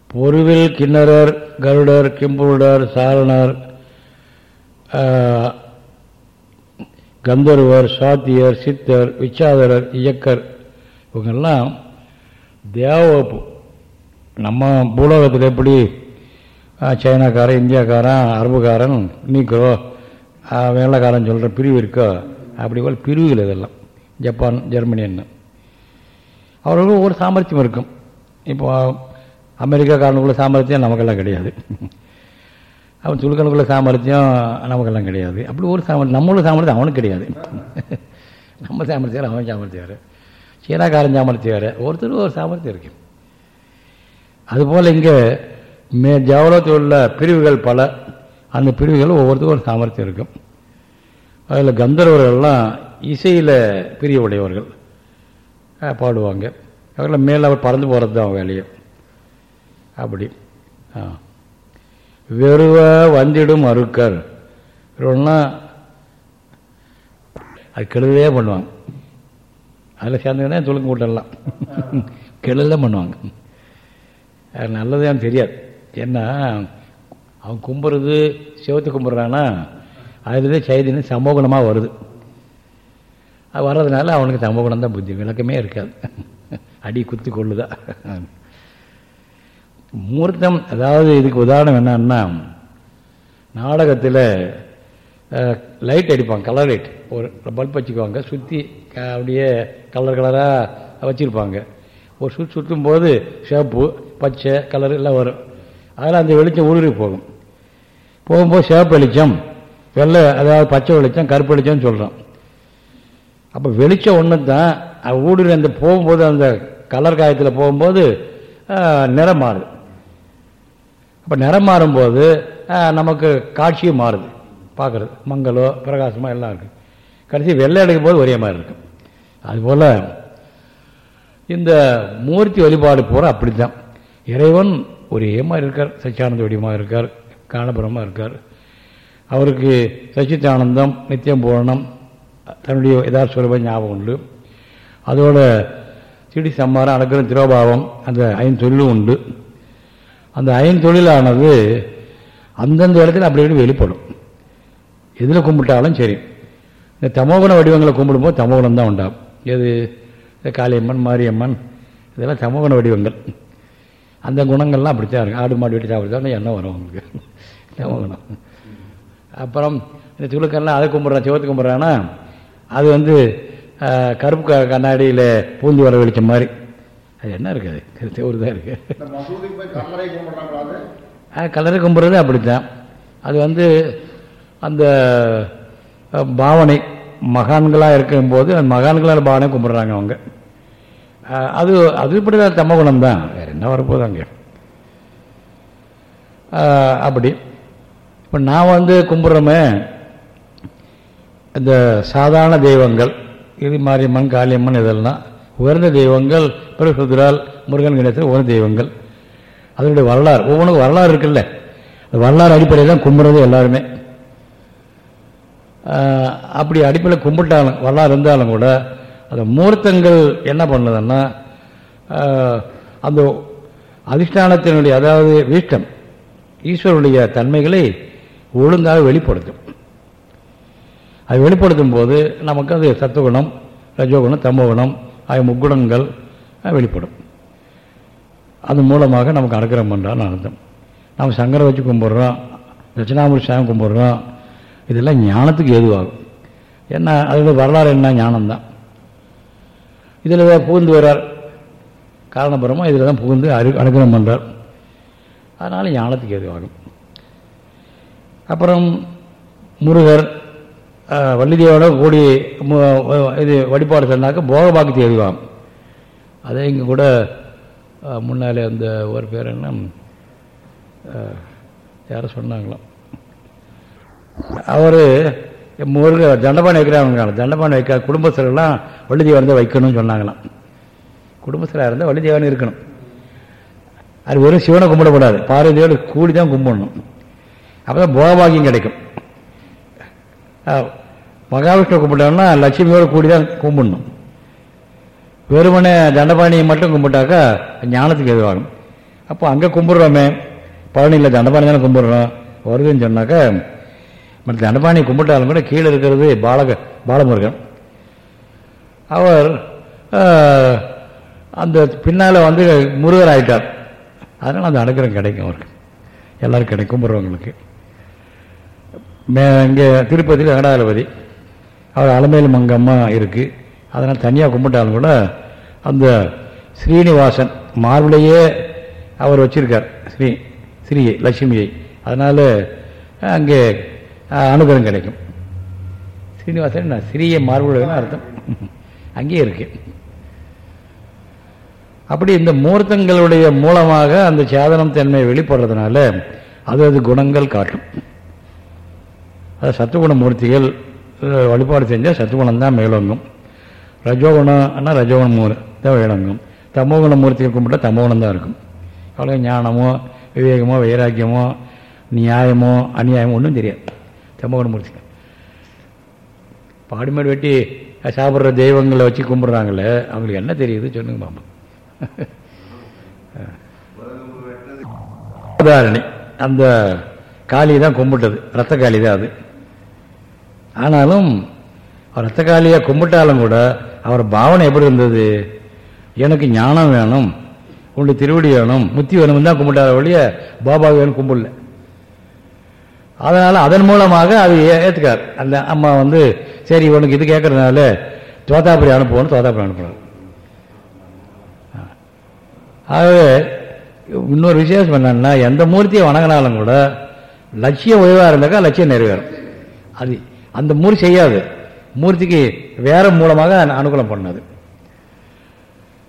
பொருவில் கிண்ணறர் கருடர் கிம்புருடர் சாரணர் கந்தர்வர் சாத்தியர் சித்தர் விச்சாதரர் இயக்கர் இவங்கெல்லாம் தேவ நம்ம பூலோகத்தில் எப்படி சைனாக்காரன் இந்தியாக்காரன் அரபுக்காரன் நீக்கிறோ வேலைக்காரன் சொல்கிற பிரிவு இருக்கோ அப்படி போல் பிரிவுகள் இதெல்லாம். ஜப்பான் ஜெர்மனின்னு அவர்களுக்கு ஒவ்வொரு சாமர்த்தியம் இருக்கும். இப்போ அமெரிக்காக்காரனுக்குள்ள சாமர்த்தியம் நமக்கெல்லாம் கிடையாது. அவன் துலுக்கனுக்குள்ள சாமர்த்தியம் நமக்கெல்லாம் கிடையாது. அப்படி ஒரு சாமர்த்தியம் நம்மளோட சாமர்த்தியம் அவனுக்கு கிடையாது. நம்ம சாமர்த்தியம் அவன் சாமர்த்தியம் வேறு சீனாக்காரன் சாமர்த்தியம் வேறு ஒருத்தருக்கு ஒரு சாமர்த்தியம் இருக்கு. அதுபோல் இங்கே மே ஜவலத்தில் உள்ள பிரிவுகள் பல. அந்த பிரிவுகள் ஒவ்வொருத்தருக்கும் ஒரு சாமர்த்தியம் இருக்கும். அதில் கந்தர்வர்கள்லாம் இசையில் பிரிய உடையவர்கள் பாடுவாங்க. அவர்கள் மேலே அவர் பறந்து போகிறது தான் வேலையை. அப்படி ஆ. வெறுவ வந்திடும் அருக்கர் ஒன்றா அது கெழுதே பண்ணுவாங்க. அதில் சேர்ந்ததுன்னா துளுக்கு கூட்டலாம் கெழுதான் பண்ணுவாங்க. அது நல்லது எனக்கு தெரியாது. ஏன்னா அவன் கும்புறது சிவத்து கும்பிட்றான்னா அதுலேருந்து சைதன்யம் சமோகுணமாக வருது. அது வர்றதுனால அவனுக்கு சமோகுணம் தான் புத்தி விளக்கமே இருக்காது. அடி குத்தி கொள்ளுதா மூர்த்தம் அதாவது இதுக்கு உதாரணம் என்னன்னா நாடகத்தில் லைட் அடிப்பாங்க கலர் லைட் ஒரு பல்ப் வச்சுக்குவாங்க சுற்றி அப்படியே கலர் கலராக வச்சுருப்பாங்க. ஒரு சுற்றி சுற்றும் போது சிவப்பு பச்சை கலர் எல்லாம் வரும். அதில் அந்த வெளிச்சம் ஊடுருவி போகும். போகும்போது சிவப்பு வெளிச்சம் வெள்ளை அதாவது பச்சை வெளிச்சம் கருப்பு வெளிச்சம்னு சொல்கிறோம் அப்போ வெளிச்சம் ஒன்று தான் அது ஊடுருவி அந்த போகும்போது அந்த கலர் காயத்தில் போகும்போது நிறம் மாறுது. அப்போ நிறம் மாறும்போது நமக்கு காட்சியும் மாறுது. பார்க்குறது. மங்களோ பிரகாசமோ எல்லாம் இருக்குது கடைசி வெள்ளை எடுக்கும் போது ஒரே மாதிரி இருக்கும் அதுபோல் இந்த மூர்த்தி வழிபாடு பூரா அப்படித்தான். இறைவன் ஒரே மாதிரி இருக்கார். சச்சியானந்த வடிவமாக இருக்கார். காணபுரமாக இருக்கார். அவருக்கு சச்சித்தானந்தம் நித்தியம் பூரணம் தன்னுடைய யதார்த்த ஞாபகம் உண்டு. அதோட சிடி சம்மாரம் அடக்கிற திரோபாவம் அந்த ஐந்து ஐந்தொழிலும் உண்டு. அந்த ஐந்தொழிலானது அந்தந்த இடத்துல அப்படி இப்படி வெளிப்படும். எதில் கும்பிட்டாலும் சரி. இந்த தமோகுண வடிவங்களை கும்பிடும்போது தமோகுணம் தான் உண்டாகும். எது? இந்த காளியம்மன் மாரியம்மன் இதெல்லாம் தமோகுண வடிவங்கள். அந்த குணங்கள்லாம் அப்படித்தான் இருக்கும். ஆடு மாடு வெட்டி சாப்பிட்றதா எண்ணம் வரும் அவங்களுக்கு தமோகுணம். அப்புறம் இந்த துளுக்கெல்லாம் அதை கும்பிட்றான் சிவத்து கும்பிட்றான்னா அது வந்து கருப்பு க- கண்ணாடியில் பூந்து வர வெளிச்சம் மாதிரி. அது என்ன இருக்குது செவரு தான் இருக்குது அது? கலரை கும்பிட்றது அப்படித்தான். அது வந்து அந்த பாவனை மகான்களாக இருக்கும்போது அந்த மகான்களால் பாவனை கும்பிட்றாங்க அவங்க. அது அது இப்படி தான் தம்ம குணம் தான் வேறு என்ன வரப்போகுது அங்கே? அப்படி. இப்போ நான் வந்து கும்பிட்றோமே இந்த சாதாரண தெய்வங்கள் இது மாரியம்மன் காளியம்மன் இதெல்லாம் உயர்ந்த தெய்வங்கள் சுதரால் முருகன் கணேசன் உயர்ந்த தெய்வங்கள். அதனுடைய வரலாறு ஒவ்வொன்றும் வரலாறு இருக்குல்ல. அந்த வரலாறு அடிப்படையில் தான் கும்பிட்றது எல்லாருமே. ஆஹ், அப்படி அடிப்படையில் கும்பிட்டாலும் வரலாறு இருந்தாலும் கூட அந்த மூர்த்தங்கள் என்ன பண்ணுதுன்னா ஆஹ், அந்த அதிஷ்டானத்தினுடைய அதாவது வீஷ்டம் ஈஸ்வரனுடைய தன்மைகளை ஒழுங்காக வெளிப்படுத்தும். அது வெளிப்படுத்தும் போது நமக்கு அது சத்துவகுணம் ரஜோகுணம் தமோகுணம் ஆகிய முக்குணங்கள் வெளிப்படும். அது மூலமாக நமக்கு அனுகிரகம் பண்ணுறான்னு அர்த்தம். நம்ம சங்கரை வச்சு கும்பிட்றோம் தட்சிணாமூர்த்தி சாமி கும்பிட்றோம் இதெல்லாம் ஞானத்துக்கு ஏதுவாகும். என்ன அதோட வரலாறு என்ன ஞானம்தான். இதில் புகுந்து வர்றார். காரணபுரமாக இதில் தான் புகுந்து அரு அனுகிரகம் பண்ணுறார் அதனால் ஞானத்துக்கு ஏதுவாகும். அப்புறம் முருகர் வள்ளிதேவோட கூடி இது வழிபாடு சொன்னாக்க போகபாக்கு ஏதுவாகும். அதே இங்கே கூட முன்னாலே அந்த ஒரு பேர் என்ன? யாரும் சொன்னாங்களாம். அவர் முருக தண்டபாணி வைக்கிறாங்க தண்டபாணி வைக்க குடும்பஸ்தரெல்லாம் வள்ளிதேவன் தான் வைக்கணும்னு சொன்னாங்களாம். குடும்பஸ்தராக இருந்தால் வள்ளிதேவன் இருக்கணும். அது வெறும் சிவனை கும்பிடக்கூடாது. பார்வதியோடு கூடி தான் கும்பிடணும். அப்போ தான் போகபாகியம் கிடைக்கும் மகாவிஷ்ணு கும்பிட்டோம்னா லட்சுமியோடு கூடி தான் கும்பிடணும். வெறுமனே தண்டபாணியை மட்டும் கும்பிட்டாக்கா ஞானத்துக்கு எதுவாகும் அப்போ அங்கே கும்பிட்றோமே. பழனியில் தண்டபாணி தானே கும்பிட்றோம். வருதுன்னு சொன்னாக்கா மற்ற தண்டபாணி கும்பிட்டாலும் கூட கீழே இருக்கிறது பாலக பாலமுருகன். அவர் அந்த பின்னால் வந்து முருகர் ஆயிட்டார். அதனால் அந்த அனுகிரகம் கிடைக்கும் அவருக்கு. எல்லோரும் கிடைக்கும் கும்பிட்றவங்களுக்கு. மே இங்கே திருப்பதியில் வெங்கடாதிபதி அவர் அலமேல் மங்கம்மா இருக்குது அதனால் தனியாக கும்பிட்டாலும் கூட அந்த ஸ்ரீனிவாசன் மார்பிளையே அவர் வச்சிருக்கார் ஸ்ரீ ஸ்ரீயை லட்சுமியை. அதனால் அங்கே அனுகிரகம் கிடைக்கும். ஸ்ரீனிவாசன் நான் ஸ்ரீயை மார்பிளைன்னு அர்த்தம். அங்கேயே இருக்கு. அப்படி இந்த மூர்த்தங்களுடைய மூலமாக அந்த சேதனம் தன்மையை வெளிப்படுறதுனால அது அது குணங்கள் காட்டும். அது சத்துவகுண மூர்த்திகள் வழிபாடு செஞ்சால் சத்துவகுணம் தான் மேலோங்கும். ரஜோகுணம்னா ரஜோகுணம் மூணு தான் வேலங்கும் தமோகுண மூர்த்திகள் கும்பிட்டா தமோகுணம் தான் இருக்கும். அவ்வளோ ஞானமோ விவேகமோ வைராக்கியமோ நியாயமோ அநியாயமோ ஒன்றும் தெரியாது. தமோகுண மூர்த்தி. பாடிமேடு வெட்டி சாப்பிட்ற தெய்வங்களை வச்சு கும்பிட்றாங்களே அவங்களுக்கு என்ன தெரியுது சொல்லுங்க பாப்போம் உதாரணி அந்த காளி தான் கும்பிட்டது. ரத்த காளி தான் அது. ஆனாலும் ரத்த காளியாக கும்பிட்டாலும் கூட அவர் பாவனை எப்படி இருந்தது? எனக்கு ஞானம் வேணும். உண்டு திருவடி வேணும். முத்தி வேணும் தான் கும்பிட்டார ஒழிய பாபா வேணும் கும்பிடல. அதனால் அதன் மூலமாக அது ஏற்றுக்கார் அந்த அம்மா வந்து சரி இவனுக்கு இது கேட்கறதுனால தோத்தாபுரி அனுப்புவோன்னு தோத்தாபுரி அனுப்புறாரு ஆகவே இன்னொரு விசேஷம் என்னன்னா எந்த மூர்த்தியை வணங்கினாலும் கூட லட்சியம் உயவாக இருந்தாக்கா லட்சியம் நிறைவேறும். அது அந்த மூர்த்தி செய்யாது. மூர்த்திக்கு வேற மூலமாக அனு- அனுகூலம் பண்ணது.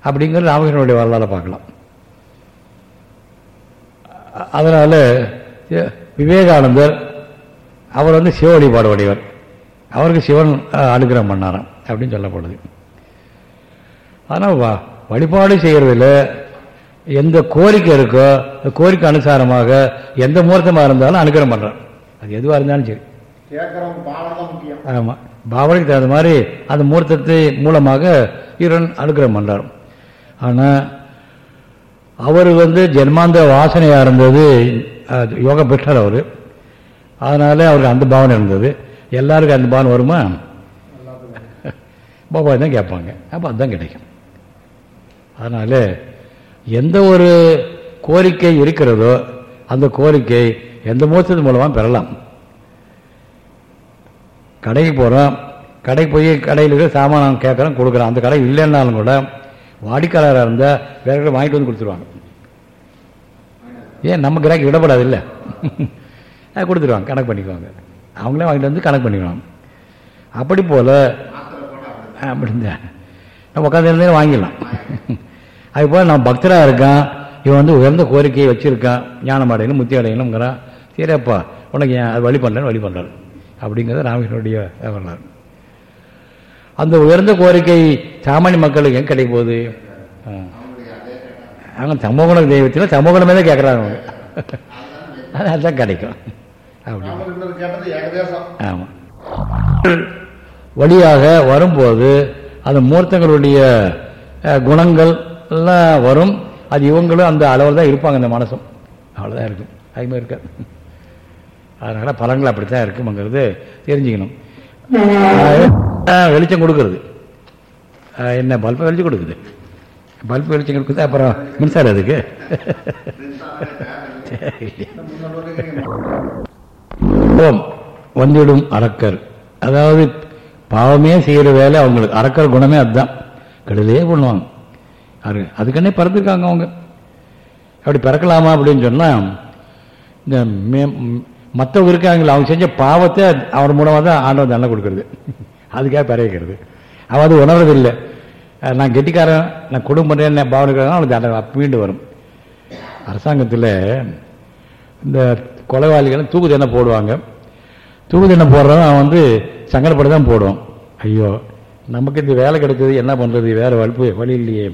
அப்படிங்கிறது ராமகிருஷ்ணனுடைய வரலாறு பார்க்கலாம். அதனால விவேகானந்தர் அவர் வந்து சிவ வழிபாடு உடையவர் அவருக்கு சிவன் அனுகிரகம் பண்ணாராம் அப்படின்னு சொல்லப்படுது. ஆனால் வழிபாடு செய்யறதுல எந்த கோரிக்கை இருக்கோ அந்த கோரிக்கை அனுசாரமாக எந்த முகூர்த்தமாக இருந்தாலும் அனுகிரகம் பண்ணுறான் அது எதுவாக இருந்தாலும் சரி. ஆமாம் பாவனைக்கு தகுந்த மாதிரி அந்த மூர்த்தத்தை மூலமாக ஈரன் அனுகிரகம் பண்ணுறார் ஆனால் அவர் வந்து ஜென்மாந்த வாசனையாக இருந்தது யோக பெற்றார் அவர். அதனால அவருக்கு அந்த பாவனை இருந்தது. எல்லாருக்கும் அந்த பாவனை வருமா? பாபா தான் கேட்பாங்க. அப்போ அதுதான் கிடைக்கும். அதனால எந்த ஒரு கோரிக்கை இருக்கிறதோ அந்த கோரிக்கை எந்த மோசத்து மூலமாக பெறலாம். கடைக்கு போகிறோம் கடைக்கு போய் கடையில் இருக்கிற சாமான் கேட்குறோம் கொடுக்குறோம் அந்த கடை இல்லைன்னாலும் கூட வாடிக்கையாளராக இருந்தால் வேற கடை வாங்கிட்டு வந்து கொடுத்துருவாங்க. ஏன் நம்ம கிராக்கி விடப்படாது இல்லை? கொடுத்துருவாங்க கணக்கு பண்ணிக்குவாங்க. அவங்களே வாங்கிட்டு வந்து கணக்கு பண்ணிக்குவாங்க. அப்படி போல் அப்படிங்க நம்ம உட்காந்துருந்தே வாங்கிடலாம். அது போல் நான் பக்தராக இருக்கான். இவன் வந்து உயர்ந்த கோரிக்கையை வச்சுருக்கான். ஞானம் அடையணும் முத்தி அடையணுங்கிறான் சரிப்பா உனக்கு ஏன் அது வழி பண்ணுறேன்னு வழி பண்ணுறாரு அப்படிங்கிறது ராமகிருஷ்ணனுடைய வரலாறு. அந்த உயர்ந்த கோரிக்கை சாமானிய மக்களுக்கு எங்க கிடைக்கும் போகுது? அவங்க தமோகுண தெய்வத்தில் தமோகுணமே தான் கேட்குறாங்க அவங்க. அதுதான் கிடைக்கும். அப்படி. ஆமாம் வழியாக வரும்போது அந்த மூர்த்தங்களுடைய குணங்கள் எல்லாம் வரும். அது இவங்களும் அந்த அளவில் தான் இருப்பாங்க அந்த மனசும். அவ்வளோதான் இருக்கும். அதுமாதிரி இருக்காது. அதனால் பலன்கள் அப்படித்தான் இருக்குங்கிறது தெரிஞ்சுக்கணும். வெளிச்சம் கொடுக்கறது. என்ன பல்பை வெளிச்சம் கொடுக்குது. பல்ப் வெளிச்சம் கொடுக்குது அப்புறம் மின்சாரம் அதுக்கு ஓம் வந்துடும் அரக்கர் அதாவது பாவமே செய்கிற வேலை அவங்களுக்கு அறக்கர் குணமே அதுதான். கடலே பண்ணுவாங்க அது அதுக்கன்னே பிறந்திருக்காங்க அவங்க. அப்படி பிறக்கலாமா அப்படின்னு சொன்னால் இந்த மே மற்றவங்க இருக்காங்களே அவங்க செஞ்ச பாவத்தை அவர் மூலமாக தான் ஆண்டவன் தண்டனை கொடுக்கறது. அதுக்காக பிற அவள் அவன் அது உணர்றதில்லை. நான் கெட்டிக்காரன் நான் குடும்பம் என்ன பாவனை இருக்கிறதா அவனுக்கு தண்டனை மீண்டு வரும். அரசாங்கத்தில் இந்த கொலைவாளிகளை தூக்கு தண்டனை போடுவாங்க. தூக்கு தண்டனை போடுறவன் அவன் வந்து சங்கடப்பட்டு தான் போடுவான். ஐயோ நமக்கு இந்த வேலை கிடைச்சது என்ன பண்ணுறது வேறு வலிப்பு வழி இல்லையே.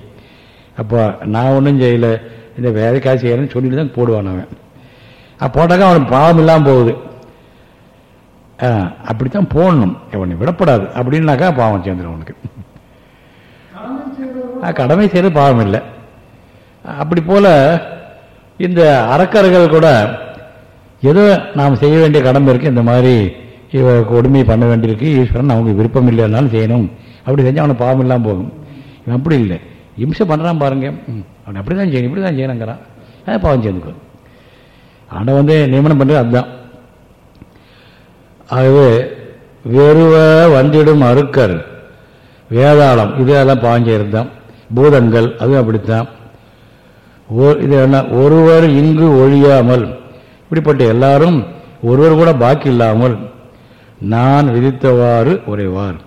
அப்போ நான் ஒன்றும் செய்யலை இந்த வேலைக்காக செய்யலைன்னு சொல்லிட்டு தான் போடுவான் அவன். அப்போ போட்டாக்கா அவனுக்கு பாவம் இல்லாமல் போகுது. ஆ, அப்படித்தான் போடணும். அவனை விடப்படாது. அப்படின்னாக்கா பாவம் சேர்ந்துடும் அவனுக்கு. கடமை செய்கிறது பாவம் இல்லை. அப்படி போல இந்த அறக்கர்கள் கூட ஏதோ நாம் செய்ய வேண்டிய கடமை இருக்கு. இந்த மாதிரி இவ கொடுமை பண்ண வேண்டியிருக்கு. ஈஸ்வரன் அவங்க விருப்பம் இல்லைனாலும் செய்யணும். அப்படி செஞ்சால் அவனுக்கு பாவம் இல்லாமல் போகும். இவன் அப்படி இல்லை. இம்சை பண்ணுறான் பாருங்க. அவன் அப்படி தான் செய்யணும். இப்படி தான் செய்யணுங்கிறான் பாவம் சேர்ந்துக்கும் ஆனால் வந்து நியமனம் பண்ணுறது அதுதான். ஆகவே வெறுவ வந்திடும் அருக்கர் வேதாளம் இதெல்லாம் பாஞ்சிருந்தான் தான். பூதங்கள் அதுவும் அப்படித்தான். ஓ- இது என்ன? ஒருவர் இங்கு ஒழியாமல் இப்படிப்பட்ட எல்லாரும் ஒருவர் கூட பாக்கி இல்லாமல் நான் விதித்தவாறு உரைவார்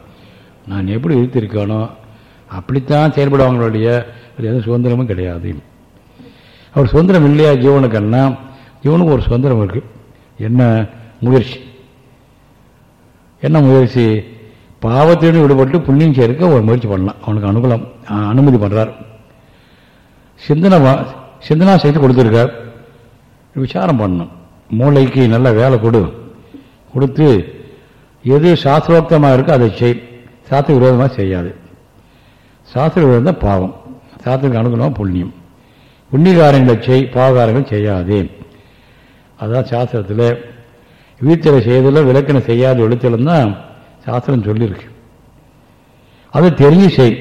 நான் எப்படி விதித்திருக்கானோ அப்படித்தான் செயல்படுவாங்களுடைய எதுவும் சுதந்திரமும் கிடையாது. அவர் சுதந்திரம் இல்லையா ஜீவனுக்குன்னா இவனுக்கு ஒரு சுதந்திரம் இருக்கு. என்ன முயற்சி? என்ன முயற்சி? பாவத்திலிருந்து விடுபட்டு புண்ணியம் சேர்க்க ஒரு முயற்சி பண்ணலாம். அவனுக்கு அனுகூலம் அனுமதி பண்ணுறார் சிந்தனை சிந்தனா செய்து கொடுத்துருக்கார். விசாரம் பண்ணணும். மூளைக்கு நல்ல வேலை கொடு. கொடுத்து எது சாஸ்திரோக்தமாக இருக்கோ அதை செய். சாஸ்திர விரோதமாக செய்யாது. சாஸ்திர விரோதம் தான் பாவம். சாஸ்திரத்துக்கு அனுகூலமாக புண்ணியம். புண்ணியகாரங்களை செய் பாவகாரங்கள் செய்யாதே. அதான் சாஸ்திரத்தில் வீட்டில் செய்ததில் விளக்கணை செய்யாத ஒழுத்தலும் தான் சாஸ்திரம் சொல்லியிருக்கு. அதை தெரிஞ்சு செய்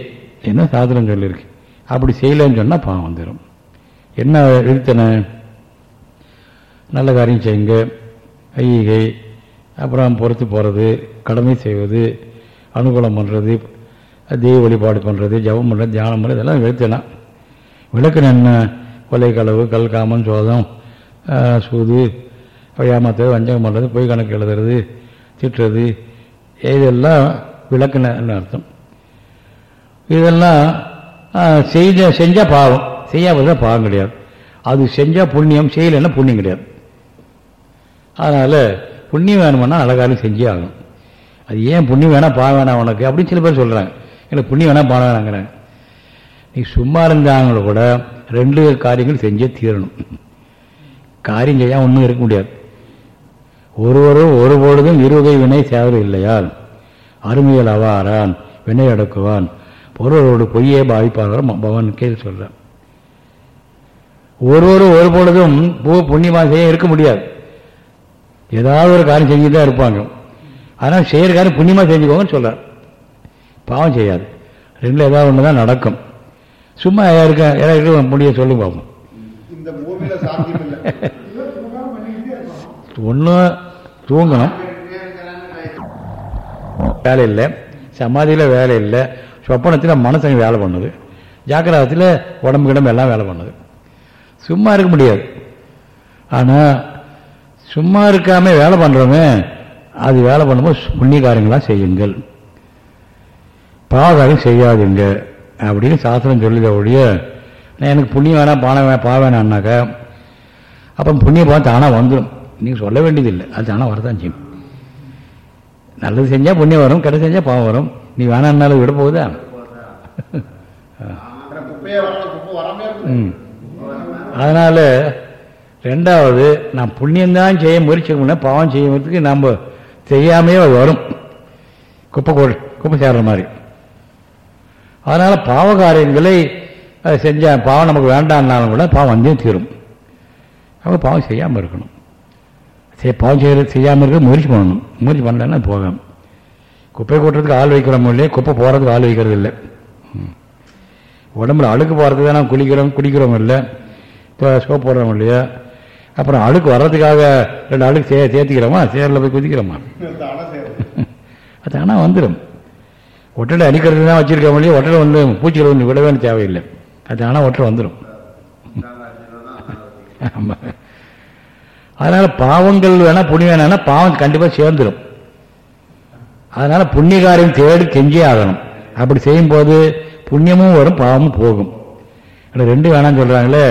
என்ன சாஸ்திரம் சொல்லியிருக்கு. அப்படி செய்யலைன்னு சொன்னால் பாவம் வந்துடும் என்ன எழுத்தனை? நல்ல காரியம் செய்யுங்க ஐகை அப்புறம் பொறுத்து போகிறது கடமை செய்வது அனுகூலம் பண்ணுறது தெய்வ வழிபாடு பண்ணுறது ஜபம் பண்ணுறது தியானம் பண்ணுறது இதெல்லாம் எழுத்தனா விளக்குன்னு என்ன? கொலை களவு கல் காமன் சோதம் சூது. ஏமாத்துறது வஞ்சகம் பண்ணுறது பொய் கணக்கு எழுதுறது திட்டுறது. இதெல்லாம் விளக்குன்னு அர்த்தம்? இதெல்லாம் செய்த செஞ்சால் பாவம். செய்யாமல் பாவம் கிடையாது. அது செஞ்சால் புண்ணியம் செய்யலைன்னா புண்ணியம் கிடையாது. அதனால் புண்ணியம் வேணும்னா அழகாலும் செஞ்சே ஆகணும். அது ஏன் புண்ணியம் வேணால் பாவம் வேணாம் உனக்கு? அப்படின்னு சில பேர் சொல்கிறாங்க எனக்கு புண்ணியம் வேணால் பாவம் வேணாங்கிறாங்க. நீ சும்மா இருந்தாங்களும் கூட ரெண்டு காரியங்கள் செஞ்சே தீரணும். காரியம் செய்ய ஒன்றும் இருக்க முடியாது. ஒருவரும் ஒரு பொழுதும் இருவகை வினை சேவை இல்லையால் அருமையல் அவாரான் வினை அடக்குவான். பொருளோடு பொய்யே பாவிப்பார்கள் பவன் கேள்வி சொல்றான் ஒருவரும் ஒரு பொழுதும் பூ புண்ணியமாக செய்ய இருக்க முடியாது. ஏதாவது ஒரு காரியம் செஞ்சு தான் இருப்பாங்க. ஆனால் செய்கிற காரியம் புண்ணியமாக செஞ்சுக்கோங்கன்னு சொல்றார். பாவம் செய்யாது. ரெண்டில் ஏதாவது ஒன்று தான் நடக்கும். சும்மா யாருக்கும் இருக்க முடிய சொல்லும் பார்ப்போம் ஒன்றும் சாத்தியம் இல்லை ஒன்று தூங்கணும். வேலை இல்லை. சமாதியில் வேலை இல்லை. சொப்பனத்தில் மனசங்க வேலை பண்ணுது. ஜாக்கிரதத்தில் உடம்பு கிடம்பு எல்லாம் வேலை பண்ணுது. சும்மா இருக்க முடியாது. ஆனால் சும்மா இருக்காம வேலை பண்ணுறோமே அது வேலை பண்ணும்போது புண்ணிய காரியங்களாக செய்யுங்கள். பாவகாரியம் செய்யாதுங்க. அப்படின்னு சாஸ்திரம் சொல்லுதே ஒழிய எனக்கு புண்ணியம் வேணாம் பானம் வே பா வேணான்னாக்கா அப்போ புண்ணிய பாவம் தானாக வந்துடும் நீங்கள் சொல்ல வேண்டியதில்லை. அது தானாக வரதான் செய்யும். நல்லது செஞ்சால் புண்ணியம் வரும் கெட்ட செஞ்சால் பாவம் வரும். நீ வேணான்னாலும் விட போகுதா? ம். அதனால் ரெண்டாவது நான் புண்ணியம்தான் செய்ய முயற்சி பாவம் செய்யறதுக்கு நம்ம செய்யாமையே அது வரும். குப்பை குப்பை சேர்ற மாதிரி. அதனால் பாவ காரியங்களை அது செஞ்சால் பாவம் நமக்கு வேண்டாம்னாலும் கூட பாவம் வந்தே தீரும். அப்போ பாவம் செய்யாமல் இருக்கணும். சரி பாவம் செய்ய செய்யாமல் இருக்க முயற்சி பண்ணணும். முயற்சி பண்ணலன்னா போகாம. குப்பை கொட்டுறதுக்கு ஆள் வைக்கிறோம் இல்லையே குப்பை போகிறதுக்கு ஆள் வைக்கிறது இல்லை. ம். உடம்புல அழுக்கு போகிறதுக்கு தான் நாம் குளிக்கிறோம் குடிக்கிறோம் இல்லை. சோப் போடுறோம் இல்லையா? அப்புறம் அழுக்கு வர்றதுக்காக ரெண்டு அழுக்கு சே சேர்த்துக்கிறோமா? சேரில் போய் குதிக்கிறோமா? அது ஆனால் வந்துடும் ஒட்டடை அடிக்கிறது தான் வச்சிருக்க இல்லையா ஒட்டடை வந்து பூச்சிகள் ஒன்று விடவே தேவையில்லை. அது ஆனால் ஒட்டடை வந்துடும் ஆமாம் அதனால பாவங்கள் வேணா புண்ணியம் வேணா பாவம் கண்டிப்பாக சேர்ந்துடும் அதனால புண்ணிய காரியம் தேடி செஞ்சே ஆகணும். அப்படி செய்யும்போது புண்ணியமும் வரும் பாவமும் போகும். இதுல ரெண்டு வேணாம்னு சொல்கிறாங்களே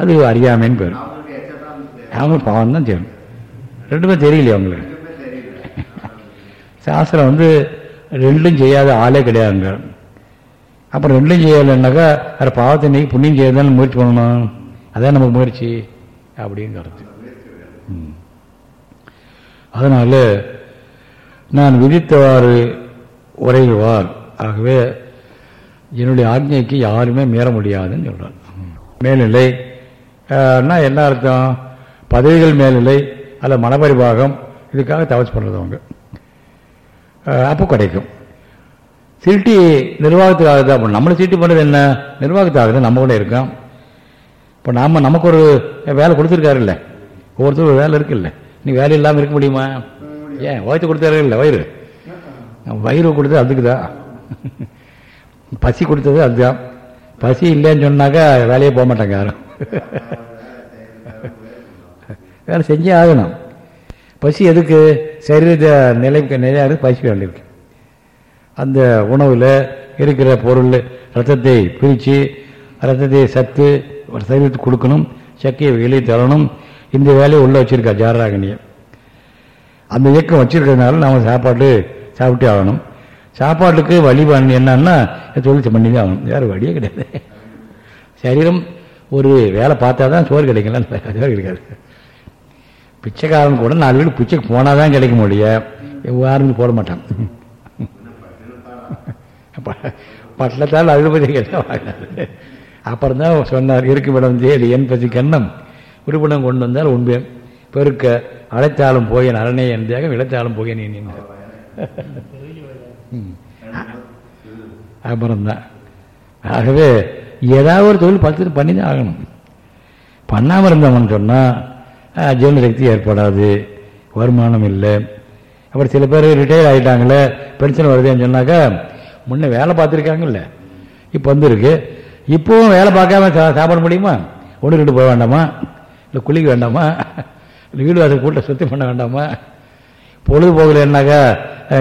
அது அறியாமைன்னு பேர். அவங்களும் பாவம் தான் செய்யணும். ரெண்டுமே தெரியலையே அவங்களுக்கு? சாஸ்திரம் வந்து ரெண்டும் செய்யாத ஆளே கிடையாதுங்க. அப்புறம் ரெண்டும் செய்யலைன்னாக்கா வேறு பாவத்தை நீக்கி புண்ணியம் செய்யறதுனால முயற்சி பண்ணணும். அதான் நமக்கு முயற்சி அப்படின்னு கருத்து அதனால் அதனால நான் விதித்தவாறு உரைவார் ஆகவே என்னுடைய ஆజ్ఞைக்கு யாருமே மீற முடியாதுன்னு சொல்கிறார் மேல்நிலை ஆஹ்னா என்ன அர்த்தம்? பதவிகள் மேல்நிலை அல்ல மனபரிபாகம் இதுக்காக தவச்சு பண்ணுறது அவங்க அப்போ கிடைக்கும். சிருட்டி நிர்வாகத்துக்காக தான் பண்ணணும் நம்மளை சிருட்டி பண்ணுறது என்ன? நிர்வாகத்துக்காக தான் நம்ம கூட இருக்கோம். இப்போ நாம் நமக்கு ஒரு வேலை கொடுத்துருக்காருல்ல. ஒவ்வொருத்தரும் ஒரு வேலை இருக்குல்ல. நீ வேலை இல்லாமல் இருக்க முடியுமா? ஏன்? வயிற்று கொடுத்தாரு இல்லை வயிறு. வயிறு கொடுத்தது அதுக்கு தான். பசி கொடுத்தது அதுதான் பசி இல்லைன்னு சொன்னாக்கா வேலையே போக மாட்டாங்க யாரும். வேலை செஞ்சே ஆகணும். பசி எதுக்கு? சரீர நிலைக்கு நிலையாக பசி வேண்டியிருக்கு அந்த உணவில் இருக்கிற பொருள் ரத்தத்தை பிரித்து ரத்தத்தை சத்து சரீரத்துக்கு கொடுக்கணும் சக்கையை வெளியே தரணும். இந்த வேலையை உள்ளே வச்சுருக்கா ஜாரராகனியை. அந்த இயக்கம் வச்சுருக்கிறதுனால நாம் சாப்பாடு சாப்பிட்டே ஆகணும். சாப்பாட்டுக்கு வழி பண்ணி என்னன்னா தொழில் பண்ணி தான் ஆகணும். வேறு வழியே கிடையாது. சரீரம் ஒரு வேலை பார்த்தா தான் சோறு கிடைக்கல சோறு கிடைக்காது. பிச்சைக்காரன் கூட நாலு வீடு பிச்சைக்கு போனால் தான் கிடைக்க முடியும் யாரும் போட மாட்டான். பட்டத்தால் அழுபதி கேட்டால் அப்புறம் தான் சொன்னார் இருக்கும் இடம் தேடி என் பசி கண்ணம் உறுப்பினம் கொண்டு வந்தால் உண்மை பெருக்க அழைத்தாலும் போயேன் அரணே என் தேகம் இழைத்தாலும் போயேன் நீ அப்புறம்தான் ஆகவே ஏதாவது ஒரு தொழில் பத்து பண்ணி தான் ஆகணும் பண்ணாமல் இருந்தவன் சொன்னால் ஜீவன சக்தி ஏற்படாது வருமானம் இல்லை அப்புறம் சில பேர் ரிட்டையர் ஆகிட்டாங்களே பென்ஷன் வருதுன்னு சொன்னாக்கா முன்னே வேலை பார்த்துருக்காங்கல்ல. இப்போ வந்துருக்கு. இப்போவும் வேலை பார்க்காம சாப்பிட முடியுமா? ஒன்று ரெண்டு போக வேண்டாமா? இல்லை குளிக்க வேண்டாமா? இல்லை வீடு வாசல் கூட்ட சுத்தம் பண்ண வேண்டாமா? பொழுதுபோகலைன்னாக்கா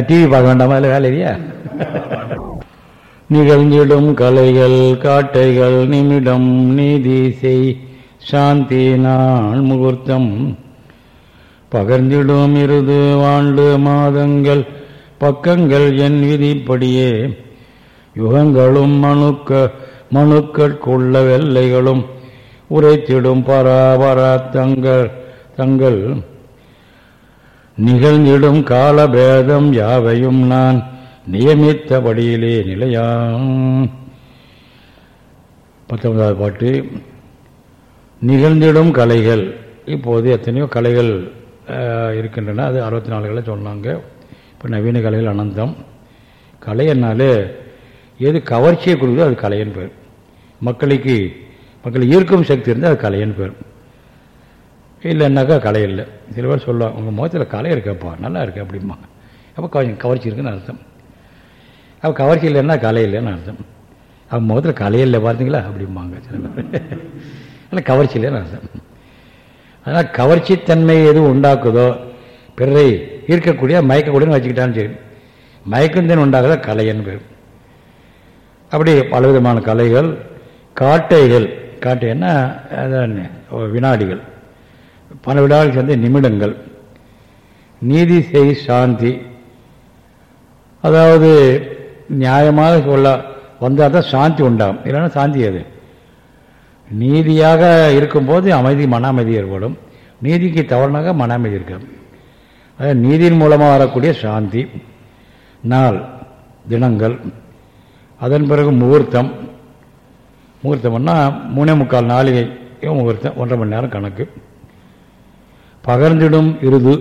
டிவி பார்க்க வேண்டாமா? இல்லை வேலை இல்லையா? நிகழ்ந்திடும் கலைகள் காட்டைகள் நிமிடம் நீதி செய் சாந்தி நாள் முகூர்த்தம். பகர்ந்திடும் இருது வாண்டு மாதங்கள் பக்கங்கள் என் விதிப்படியே. யுகங்களும் மனுக்க மனுக்கட்குள்ள வெள்ளைகளும் உரைத்திடும் பராபரா தங்கள் தங்கள் நிகழ்ந்திடும் காலபேதம் யாவையும் நான் நியமித்தபடியிலே நிலையாம். பத்தொன்பதாவது பாட்டு. நிகழ்ந்திடும் கலைகள். இப்போது எத்தனையோ கலைகள் இருக்கின்றன. அது அறுபத்தி நாலுகளை சொன்னாங்க. இப்போ நவீன கலைகள் அனந்தம். கலை எது கவர்ச்சியை கொடுக்குதோ அது கலையன் பேர். மக்களுக்கு மக்களை ஈர்க்கும் சக்தி இருந்தால் அது கலையன் பேர். இல்லைன்னாக்கா கலை இல்லை. சில பேர் சொல்லுவாங்க உங்கள் முகத்தில் கலை இருக்கப்பா நல்லா இருக்கு அப்படிம்பாங்க. அப்போ கவர்ச்சி இருக்குன்னு அர்த்தம். அப்போ கவர்ச்சி இல்லைன்னா கலை இல்லைன்னு அர்த்தம். அவங்க முகத்தில் கலை இல்லை பார்த்தீங்களா? அப்படிம்பாங்க சில பேர். ஆனால் கவர்ச்சி இல்லைன்னு அர்த்தம். அதனால் கவர்ச்சித்தன்மை எது உண்டாக்குதோ பிறரை இருக்கக்கூடிய மயக்கக்கூடியன்னு வச்சுக்கிட்டாலும் சரி. மயக்கந்தன் உண்டாகிற கலையன் பேர் அப்படி பல விதமான கலைகள் காட்டைகள் காட்டைன்னா வினாடிகள். பல வினாடிகள் சேர்ந்த நிமிடங்கள். நீதி செய் சாந்தி. அதாவது நியாயமாக சொல்ல வந்தால் தான் சாந்தி உண்டாகும். இல்லைன்னா சாந்தி அது. நீதியாக இருக்கும்போது அமைதி மன அமைதி ஏற்படும். நீதிக்கு தவறுனாக மன அமைதி இருக்காது. அதாவது நீதியின் மூலமாக வரக்கூடிய சாந்தி நாள் தினங்கள் அதன் பிறகு முகூர்த்தம். முகூர்த்தம்னா மூணே முக்கால் நாளிகை முகூர்த்தம் ஒன்றரை மணி நேரம் கணக்கு. பகர்ந்திடும் இருது